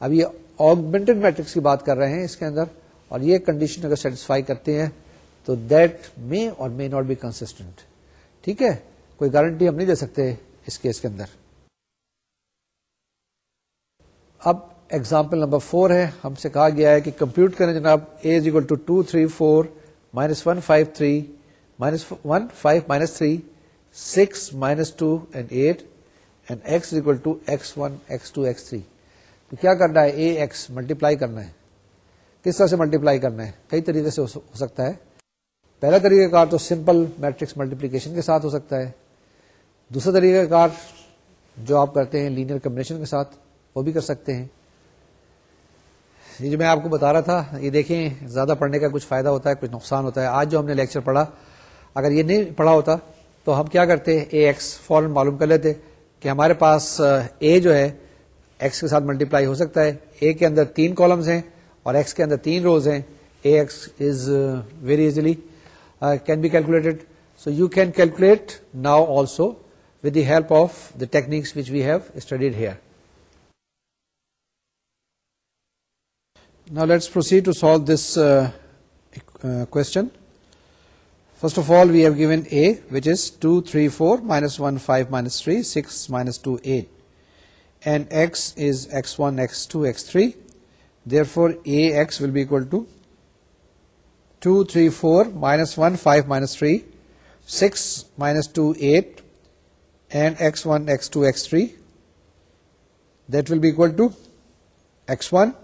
اب یہ آگمنٹڈ میٹرکس کی بات کر رہے ہیں اس کے اندر اور یہ کنڈیشن اگر سیٹسفائی کرتے ہیں تو مے اور کوئی گارنٹی ہم نہیں دے سکتے اس کیس کے اندر اب ایگزامپل نمبر فور ہے ہم سے کہا گیا ہے کہ کمپیوٹ کریں جناب A is equal to two three four minus one five three minus one five minus three six minus two and eight and X equal to X one X two X three تو کیا کرنا ہے اے x کرنا ہے کس طرح سے multiply کرنا ہے کئی طریقے سے ہو سکتا ہے پہلا طریقہ کار تو سمپل میٹرکس ملٹیپلیکیشن کے ساتھ ہو سکتا ہے دوسرا طریقہ کار جو آپ کرتے ہیں لینئر کمبنیشن کے ساتھ وہ بھی کر سکتے ہیں یہ جو میں آپ کو بتا رہا تھا یہ دیکھیں زیادہ پڑھنے کا کچھ فائدہ ہوتا ہے کچھ نقصان ہوتا ہے آج جو ہم نے لیکچر پڑھا اگر یہ نہیں پڑھا ہوتا تو ہم کیا کرتے اے ایکس فوراً معلوم کر لیتے کہ ہمارے پاس اے جو ہے ایکس کے ساتھ ملٹیپلائی ہو سکتا ہے اے کے اندر تین کالمز ہیں اور ایکس کے اندر تین روز ہیں A x is very easily can be calculated so you can calculate now also with the help of the techniques which we have studied here. Now let's proceed to solve this uh, uh, question. First of all, we have given A, which is 2, 3, 4, minus 1, 5, minus 3, 6, minus 2, 8. And x is x1, x2, x3. Therefore, Ax will be equal to 2, 3, 4, minus 1, 5, minus 3, 6, minus 2, 8, and x1, x2, x3, that will be equal to x1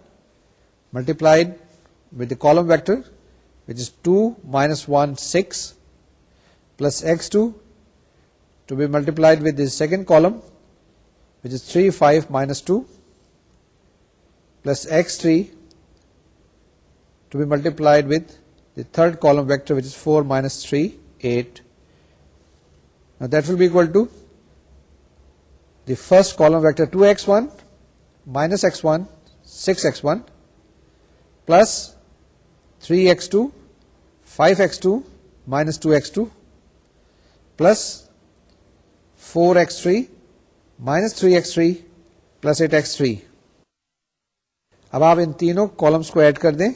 multiplied with the column vector, which is 2 minus 1, 6, plus x2 to be multiplied with the second column, which is 3, 5, minus 2, plus x3 to be multiplied with the third column vector, which is 4, minus 3, 8. Now that will be equal to the column vector two x one minus x one six 5x2 one plus three x two five plus two minus two x two plus four x three minus three x three plus eight three اب آپ ان تینوں columns کو add کر دیں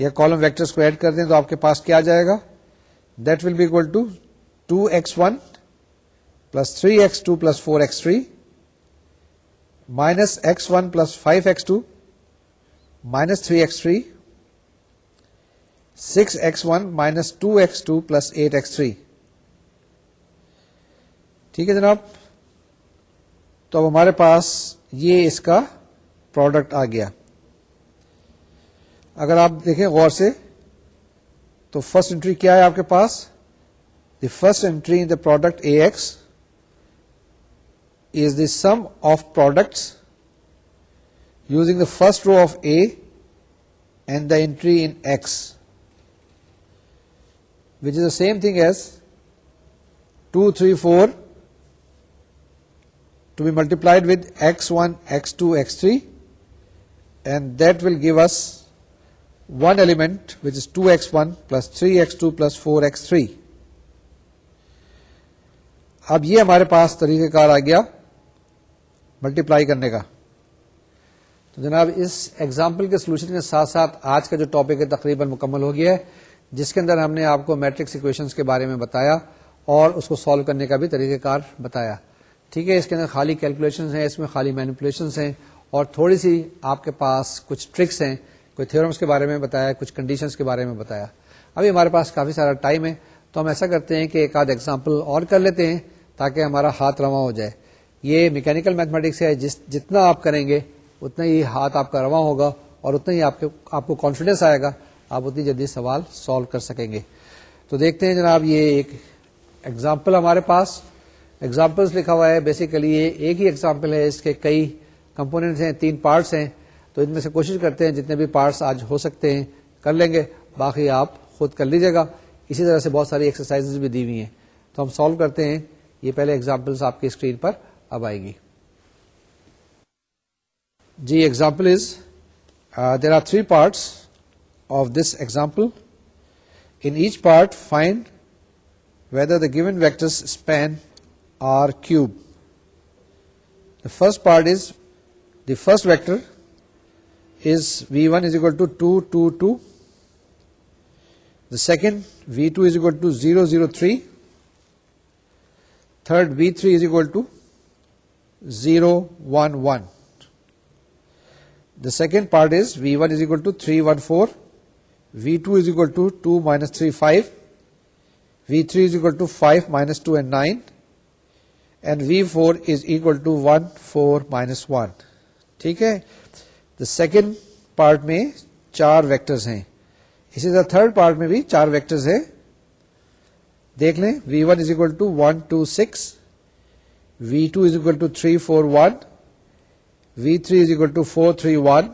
یا column vectors کو add کر دیں تو آپ کے پاس کیا جائے گا that will be equal to two x one plus three x two plus four x three minus x one plus five x two minus three x three six x one minus two x two plus eight x three ٹھیک ہے جناب تو اب ہمارے پاس یہ اس کا product آ گیا اگر آپ دیکھیں غور سے تو فرسٹ انٹری کیا ہے آپ کے پاس the first entry in the product A x is the sum of products using the first row of A and the entry in x which is the same thing as two three four to be multiplied with x one x two x three and that will give us one element which is two x one plus three x two plus four x three اب یہ ہمارے پاس طریقہ کار آ گیا multi پلائی کرنے کا تو جناب اس ایگزامپل کے سولوشن کے ساتھ ساتھ آج کا جو ٹاپک ہے تقریباً مکمل ہو گیا ہے جس کے اندر ہم نے آپ کو میٹرکس اکویشنس کے بارے میں بتایا اور اس کو سالو کرنے کا بھی طریقہ کار بتایا ٹھیک ہے اس کے اندر خالی کیلکولیشن ہیں اس میں خالی مینیکلیشنس ہیں اور تھوڑی سی آپ کے پاس کچھ ٹرکس ہیں کوئی تھورمس کے بارے میں بتایا کچھ کنڈیشنس کے بارے میں بتایا ابھی ہمارے پاس کافی سارا ٹائم ہے تو ہم ایسا کرتے ہیں کہ ایک آدھ ایگزامپل اور کر لیتے ہیں تاکہ ہمارا ہاتھ رواں ہو جائے یہ میکینیکل میتھمیٹکس ہے جس جتنا آپ کریں گے اتنا ہی ہاتھ آپ کا رواں ہوگا اور اتنا ہی آپ کے آپ کو کانفیڈینس آئے گا آپ اتنی جلدی سوال سالو کر سکیں گے تو دیکھتے ہیں جناب یہ ایک ایگزامپل ہمارے پاس ایگزامپلس لکھا ہوا ہے بیسیکلی یہ ایک ہی ایگزامپل ہے اس کے کئی کمپوننٹس ہیں تین پارٹس ہیں تو ان میں سے کوشش کرتے ہیں جتنے بھی پارٹس آج ہو سکتے ہیں کر لیں گے باقی آپ خود کر لیجیے گا اسی طرح سے بہت ساری ایکسرسائز بھی دی ہوئی ہیں تو ہم سالو کرتے ہیں یہ پہلے ایگزامپلس آپ کی اسکرین پر اب آئے گی جی example is there are three parts of this example in each part find whether the given vectors span R cube the first part is the first vector is v one is equal to two two two the second v two is equal to zero zero three third v three is to zero one one the second part is v one is equal to three one four v two is equal to two minus three five v three is v4 two five minus two and nine and v four is equal to one four minus one ٹھیک ہے the second part میں چار ہیں اسی طرح third part میں بھی چار ویکٹرز ہیں دیکھ لیں v one is equal to one two six v two is equal to three four one v three is equal to four three one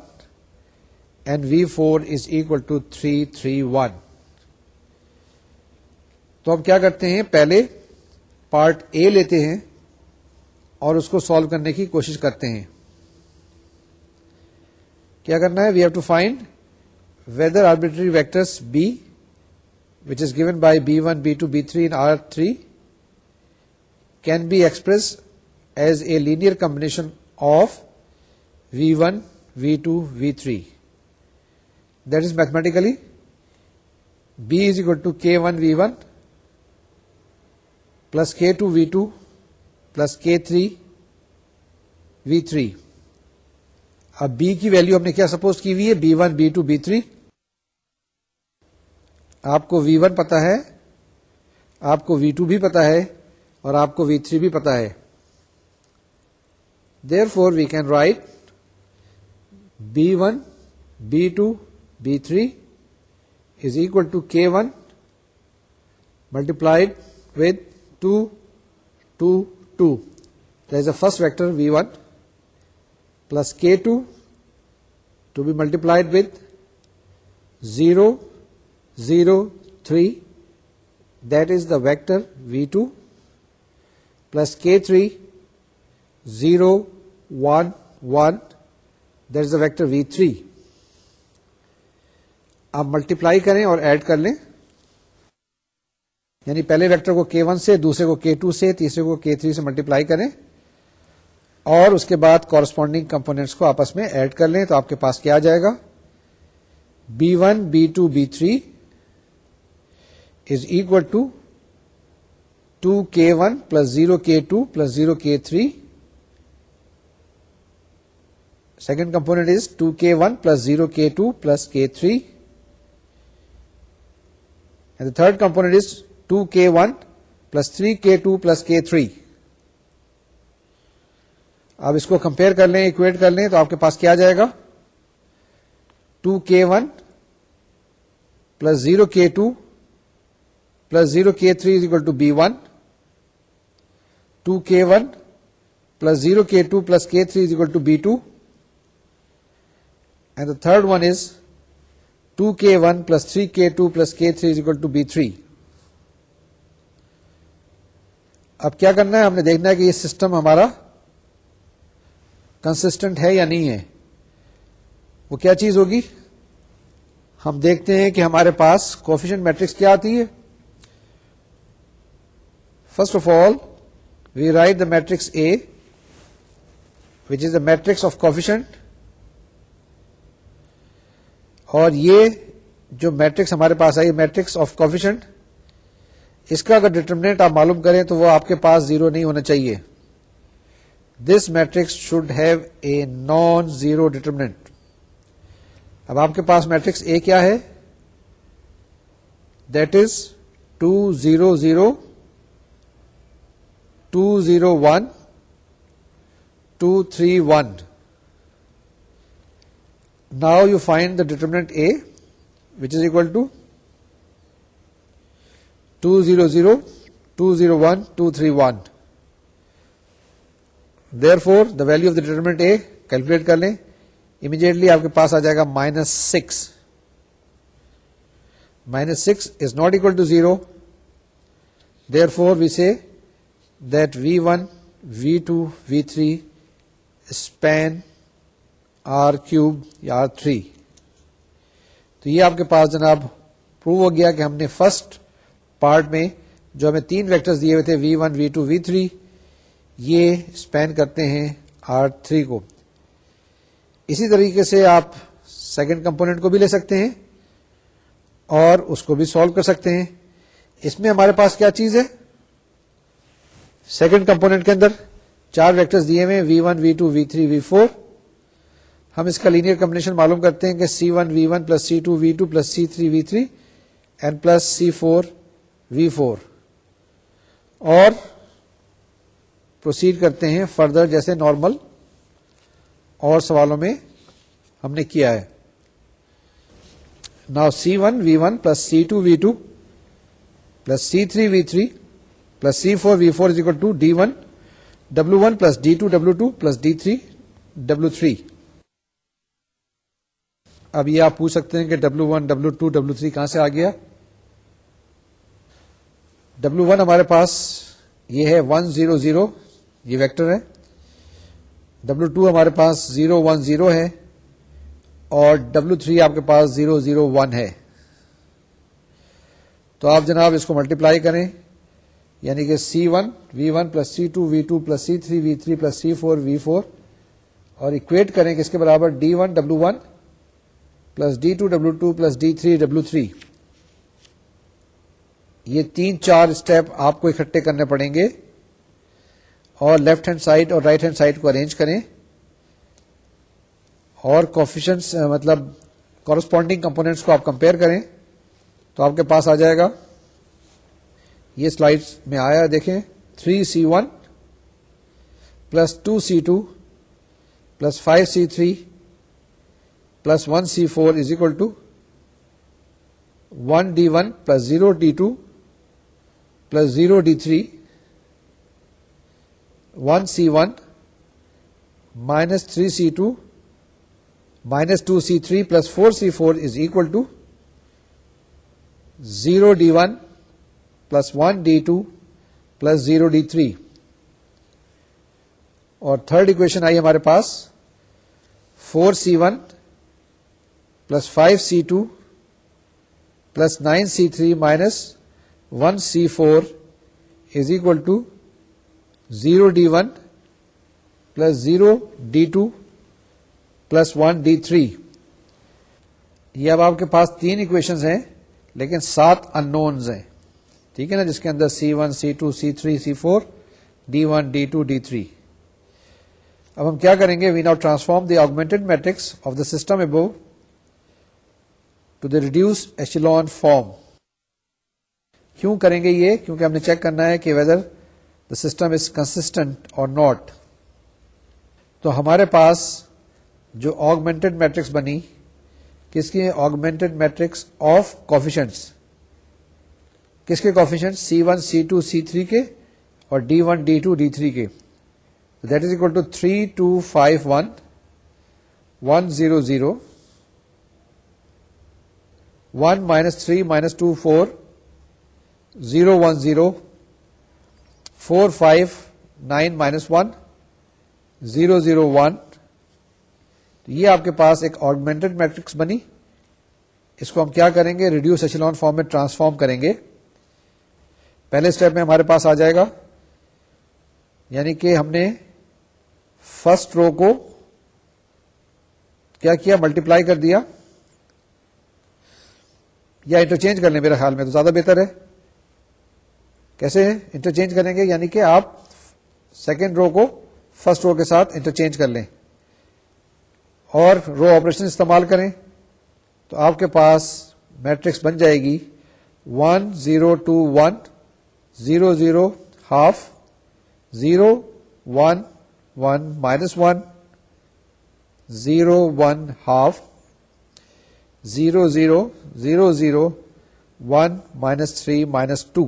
and v four is equal to three three one تو ہم کیا کرتے ہیں پہلے part اے لیتے ہیں اور اس کو سالو کرنے کی کوشش کرتے ہیں کیا کرنا ہے we have to find whether arbitrary vectors b which is given by b one b two b three in R three can be expressed as a linear of v one v two v three that is mathematically b to K1, to k one v one plus k two v two plus k three v three اب be کی value ہم نے کیا suppose کی ہوئی ہے B one B two B three آپ کو وی ون پتا ہے آپ کو وی ٹو بھی پتا ہے اور آپ کو وی تھری بھی پتا ہے therefore we can write b one b two b three is equal to k one multiplied with two two two this a first vector v one plus k two to be multiplied with zero zero three that is the vector v two plus k three zero one one there a vector v three آپ multiply کریں اور add کر لیں یعنی پہلے vector کو k one سے دوسرے کو کے ٹو سے تیسرے کو کے تھری سے ملٹیپلائی کریں اور اس کے بعد کورسپونڈنگ کمپونیٹس کو آپس میں ایڈ کر لیں تو آپ کے پاس کیا آ جائے گا b one b two b three is equal to two k one plus zero k two plus zero k three second component is two k one plus zero k two plus k three and third component is two k one plus three k two plus k three آپ اس کو compare کر لیں acquit کر لیں تو آپ کے پاس کیا جائے گا two k one plus zero k two plus zero k three is equal to b one two k one plus zero k two plus k three the to b two and the third one is two k one plus three k two plus k three to b three اب کیا کرنا ہے ہم نے دیکھنا ہے کہ یہ سسٹم ہمارا کنسٹنٹ ہے یا نہیں ہے وہ کیا چیز ہوگی ہم دیکھتے ہیں کہ ہمارے پاس کوفیشن میٹرکس کیا آتی ہے first of all we write the matrix A which is the matrix of coefficient اور یہ جو میٹرکس ہمارے پاس آئی میٹرکس آف کوفیشنٹ اس کا اگر ڈیٹرمنٹ آپ معلوم کریں تو وہ آپ کے پاس زیرو نہیں ہونا چاہیے this matrix should have a non zero determinant اب آپ کے پاس میٹرکس اے کیا ہے that is two zero zero two zero one two three one now you find the determinant A which is equal to two zero zero two zero one two three one therefore the value of the determinant A calculate کر لیں immediately آپ کے پاس آ جائے گا minus six minus six is not equal to zero therefore v س one v two v three span R cube یا three تو یہ آپ کے پاس جناب پروو ہو گیا کہ ہم نے فرسٹ پارٹ میں جو ہمیں تین ویکٹرز دیے ہوئے تھے V one V two V three یہ اسپین کرتے ہیں آر تھری کو اسی طریقے سے آپ سیکنڈ کمپونیٹ کو بھی لے سکتے ہیں اور اس کو بھی سالو کر سکتے ہیں اس میں ہمارے پاس کیا چیز ہے سیکنڈ کمپونیٹ کے اندر چار ویکٹر دیے ہوئے v one v two v three v four ہم اس کا لینئر کمبنیشن معلوم کرتے ہیں کہ c one v one plus c two v two plus c three v three and plus c four v four اور پروسیڈ کرتے ہیں فردر جیسے نارمل اور سوالوں میں ہم نے کیا ہے now C one V one plus C two V two plus C three V three plus C four V four is equal to D one W one plus D two W two plus D three W three اب یہ آپ پوچھ سکتے ہیں کہ W one W two W three کہاں سے آ گیا ڈبلو ون ہمارے پاس یہ ہے ون زیرو زیرو یہ ویکٹر ہے ڈبلو ٹو ہمارے پاس زیرو ون زیرو ہے اور ڈبلو تھری آپ کے پاس زیرو زیرو ون ہے تو آپ جناب اس کو ملٹیپلائی کریں یعنی کہ C one V one plus C two V two plus C three V three plus C four V four اور اکویٹ کریں کہ اس کے برابر D one W one plus D two W two plus D three W three یہ تین چار step آپ کو اکٹھے کرنے پڑیں گے اور لیفٹ ہینڈ سائڈ اور رائٹ ہینڈ سائڈ کو ارینج کریں اور کوفیشنس مطلب کورسپونڈنگ کمپونیٹس کو آپ کمپیئر کریں تو آپ کے پاس آ جائے گا یہ سلائڈ میں آیا دیکھیں three C one plus two C two plus five C three plus one C four is equal to one D one plus zero D two plus zero D three one C one minus three C two minus two C three plus four C four is equal to zero D one plus one D two plus zero D three اور third equation آئی ہمارے پاس four C one plus five C two plus nine C three minus one C four is equal to zero D one plus zero D two plus one D three یہ اب آپ کے پاس تین equations ہیں لیکن سات ان ہیں ٹھیک ہے نا جس کے اندر C one C two C three C four D one D two D three اب ہم کیا کریں گے we now transform the augment matrix of the system above to the reduced echelon form کیوں کریں گے یہ کیونکہ ہم نے چیک کرنا ہے کہ whether the system is consistent اور ناٹ تو ہمارے پاس جو آگمنٹڈ میٹرکس بنی کس کی آگمنٹ میٹرکس آف کوفیشنٹس کس کے coefficient C one C two C three کے اور D one D two D three کے that is equal to three two five one one zero zero one minus three minus two four zero one zero four five nine minus one zero zero one یہ آپ کے پاس ایک آرگمنٹ matrix بنی اس کو ہم کیا کریں گے ریڈیوس ایچلون فارم میں ٹرانسفارم کریں گے پہلے اسٹیپ میں ہمارے پاس آ جائے گا یعنی کہ ہم نے فرسٹ رو کو کیا کیا ملٹیپلائی کر دیا یا انٹرچینج کر لیں میرے خیال میں تو زیادہ بہتر ہے کیسے انٹرچینج کریں گے یعنی کہ آپ سیکنڈ رو کو فرسٹ رو کے ساتھ انٹرچینج کر لیں اور رو آپریشن استعمال کریں تو آپ کے پاس میٹرکس بن جائے گی one zero two one zero zero half zero one one minus one zero one half zero zero zero zero one minus three minus two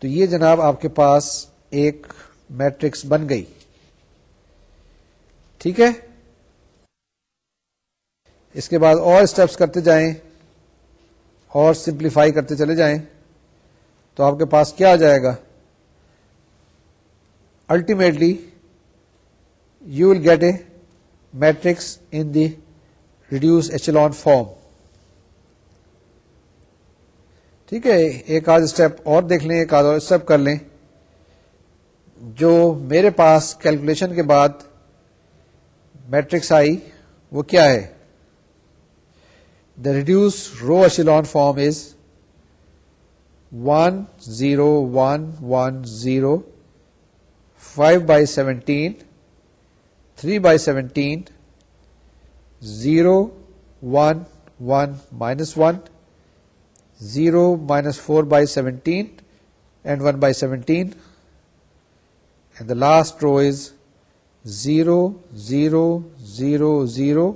تو یہ جناب آپ کے پاس ایک میٹرکس بن گئی ٹھیک ہے اس کے بعد اور اسٹیپس کرتے جائیں اور سمپلیفائی کرتے چلے جائیں تو آپ کے پاس کیا آ جائے گا ultimately you will get a matrix in the reduced echelon form ٹھیک ہے ایک آدھ اسٹیپ اور دیکھ لیں ایک آدھ اور اسٹیپ کر لیں جو میرے پاس کیلکولیشن کے بعد میٹرکس آئی وہ کیا ہے the reduced row echelon form is one zero one one zero five by seventeen three by seventeen zero one one minus one zero minus four by seventeen and one by seventeen and the last row is zero zero zero zero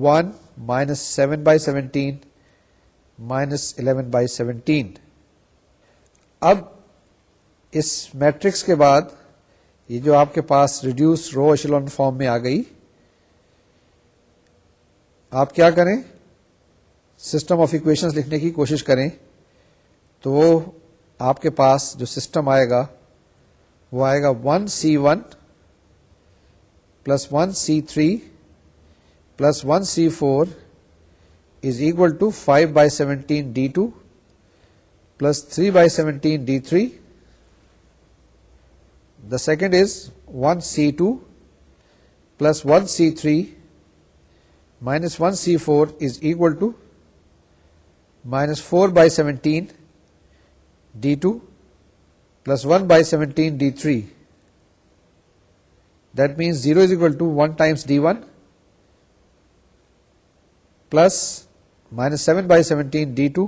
one minus seven by seventeen minus eleven by seventeen اب اس matrix کے بعد یہ جو آپ کے پاس reduced رو اشلون form میں آ گئی آپ کیا کریں سسٹم آف اکویشن لکھنے کی کوشش کریں تو وہ آپ کے پاس جو سسٹم آئے گا وہ آئے گا one C one plus one C three plus one C four to five by seventy D two plus three by seventy D three the second is one C two plus one C three minus one C four is equal to minus four by seventy D two plus one by seventy D three then zero is equal to one time D one plus minus seven by seventeen d two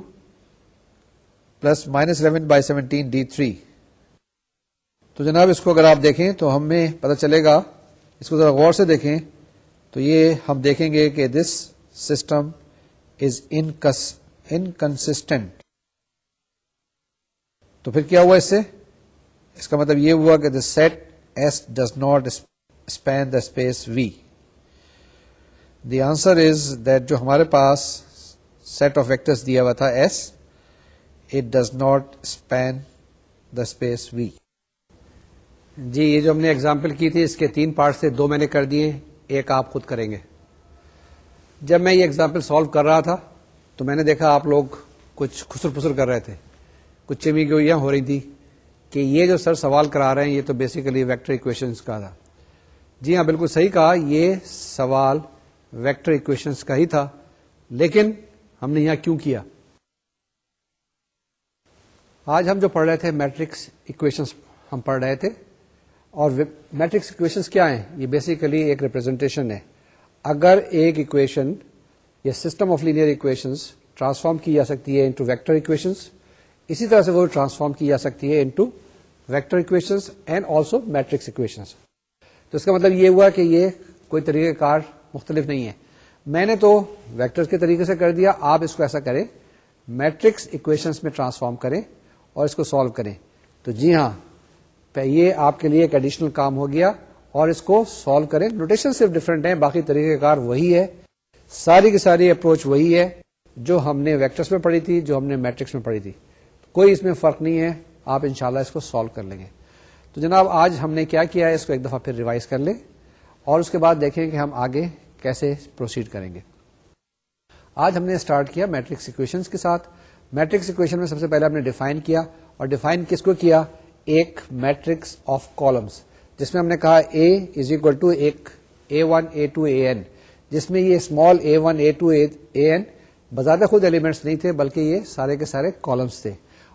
plus minus eleven by seventeen d three تو جناب اس کو اگر آپ دیکھیں تو ہمیں پتہ چلے گا اس کو ذرا غور سے دیکھیں تو یہ ہم دیکھیں گے کہ دس سسٹم از انکنسٹینٹ تو پھر کیا ہوا اس سے اس کا مطلب یہ ہوا کہ this set S does not span the space V the answer is that جو ہمارے پاس سیٹ آف ویکٹر دیا ہوا تھا S it does not span the space V جی یہ جو ہم نے اگزامپل کی تھی اس کے تین پارٹ میں نے کر دیے ایک آپ خود کریں گے جب میں یہ اگزامپل سالو کر رہا تھا تو میں نے دیکھا آپ لوگ کچھ خسر پسر کر رہے تھے کچھ چمکی ہو رہی تھی کہ یہ جو سر سوال کرا رہے ہیں یہ تو بیسیکلی ویکٹر اکویشنس کا تھا جی ہاں بالکل صحیح کہا یہ سوال ویکٹر اکویشنس کا ہی تھا لیکن ہم نے یہاں کیوں کیا آج ہم جو پڑھ رہے تھے میٹرکس اکویشنس ہم پڑھ رہے تھے اور میٹرکس اکویشن کیا ہیں یہ بیسیکلی ایک ریپرزینٹیشن ہے اگر ایک اکویشن یا system of linear equation transform کی جا سکتی ہے انٹو ویکٹر اکویشن اسی طرح سے وہ ٹرانسفارم کی جا سکتی ہے into vector equation and also matrix equation تو اس کا مطلب یہ ہوا کہ یہ کوئی طریقہ کار مختلف نہیں ہے میں نے تو ویکٹر کے طریقے سے کر دیا آپ اس کو ایسا کریں میٹرکس اکویشن میں ٹرانسفارم کریں اور اس کو سالو کریں تو جی ہاں یہ آپ کے لیے ایک ایڈیشنل کام ہو گیا اور اس کو سالو کریں نوٹیشن صرف ڈفرینٹ ہے باقی طریقہ کار وہی ہے ساری کی ساری اپروچ وہی ہے جو ہم نے ویکٹرس میں پڑھی تھی جو ہم نے میٹرکس میں پڑھی تھی کوئی اس میں فرق نہیں ہے آپ ان اس کو سالو کر لیں گے تو جناب آج ہم نے کیا کیا ہے اس کو ایک دفعہ پھر ریوائز کر لیں اور اس کے بعد دیکھیں کہ ہم آگے کیسے پروسیڈ کریں گے آج ہم نے اسٹارٹ کیا میٹرکس کے ساتھ میٹرکس اکویشن میں سب سے پہلے ہم نے ڈیفائن کیا اور ڈیفائن کس کو کیا ایک میٹرکس آف کالمس جس میں ہم نے کہا A A A A is two two ایک ون این جس میں یہ small A A A one two n خود ایلیمنٹس نہیں تھے بلکہ یہ سارے کے سارے کالمس تھے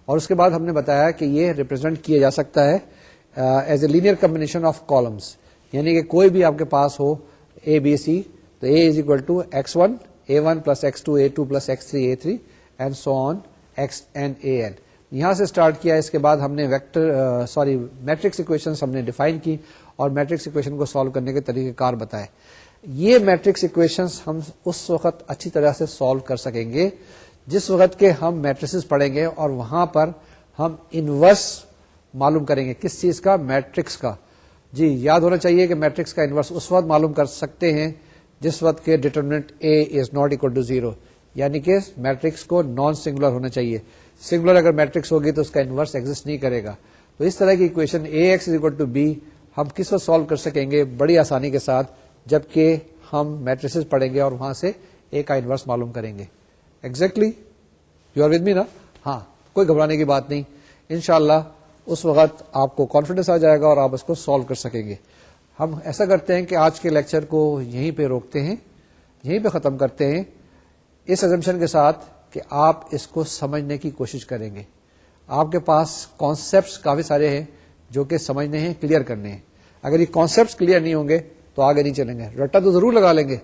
اور اس کے بعد ہم نے بتایا کہ یہ ریپرزینٹ کیا جا سکتا ہے as a linear combination of columns یعنی کہ کوئی بھی آپ کے پاس ہو اے بی سی تو A is equal to X one A one plus X two A two plus X three A three and so on X and A n یہاں سے اسٹارٹ کیا اس کے بعد ہم نے ویکٹر سوری میٹرکس اکویشن ہم نے ڈیفائن کی اور میٹرکس اکویشن کو سالو کرنے کے طریقہ کار بتائے یہ میٹرکس اکویشن ہم اس وقت اچھی طرح سے سالو کر سکیں گے جس وقت کے ہم میٹرسز پڑھیں گے اور وہاں پر ہم انورس معلوم کریں گے کس چیز کا میٹرکس کا جی یاد ہونا چاہیے کہ میٹرکس کا انورس اس وقت معلوم کر سکتے ہیں جس وقت کے determinant A is not equal to zero یعنی کہ میٹرکس کو نان سنگولر ہونا چاہیے سنگولر اگر میٹرکس ہوگی تو اس کا انورس ایگزٹ نہیں کرے گا تو اس طرح کی equation A X is equal to B ہم کس وقت سالو کر سکیں گے بڑی آسانی کے ساتھ جبکہ ہم میٹرس پڑھیں گے اور وہاں سے اے کا انورس معلوم کریں گے exactly you are with me نا ہاں کوئی گھبرانے کی بات نہیں انشاءاللہ اس وقت آپ کو کانفیڈینس آ جائے گا اور آپ اس کو سالو کر سکیں گے ہم ایسا کرتے ہیں کہ آج کے لیکچر کو یہیں پہ روکتے ہیں یہیں پہ ختم کرتے ہیں اس اجمشن کے ساتھ کہ آپ اس کو سمجھنے کی کوشش کریں گے آپ کے پاس کانسیپٹس کافی سارے ہیں جو کہ سمجھنے ہیں کلیئر کرنے ہیں اگر یہ کانسیپٹس کلیئر نہیں ہوں گے تو آگے نہیں چلیں گے رٹا تو ضرور لگا لیں گے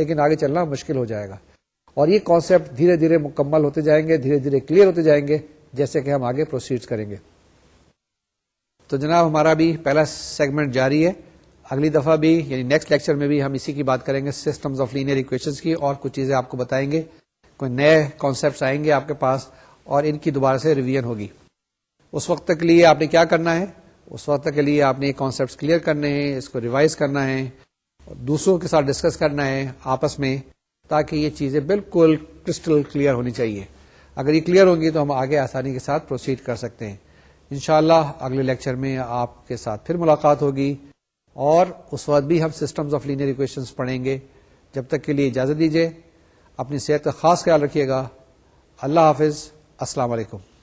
لیکن آگے چلنا مشکل ہو جائے گا اور یہ کانسیپٹ دھیرے دھیرے مکمل ہوتے جائیں گے دھیرے دھیرے کلیئر ہوتے جائیں گے جیسے کہ ہم آگے پروسیڈ کریں گے تو جناب ہمارا بھی پہلا سیگمنٹ جاری ہے اگلی دفعہ بھی یعنی نیکسٹ لیکچر میں بھی ہم اسی کی بات کریں گے سسٹم آف لینئر اکویشن کی اور کچھ چیزیں آپ کو بتائیں گے کوئی نئے کانسیپٹس آئیں گے آپ کے پاس اور ان کی دوبارہ سے ریویژن ہوگی اس وقت کے لیے آپ نے کیا کرنا ہے اس وقت کے لیے آپ نے کانسیپٹس کلیئر کرنے ہیں اس کو ریوائز کرنا ہے دوسروں کے ساتھ ڈسکس کرنا ہے آپس میں تاکہ یہ چیزیں بالکل کرسٹل کلیئر ہونی چاہیے اگر یہ کلیئر ہوں گی تو ہم آگے آسانی کے ساتھ پروسیڈ کر سکتے ہیں انشاءاللہ اگلے لیکچر میں آپ کے ساتھ پھر ملاقات ہوگی اور اس وقت بھی ہم سسٹمز آف لینئر ایکویشنز پڑھیں گے جب تک کے لیے اجازت دیجیے اپنی صحت کا خاص خیال رکھیے گا اللہ حافظ السلام علیکم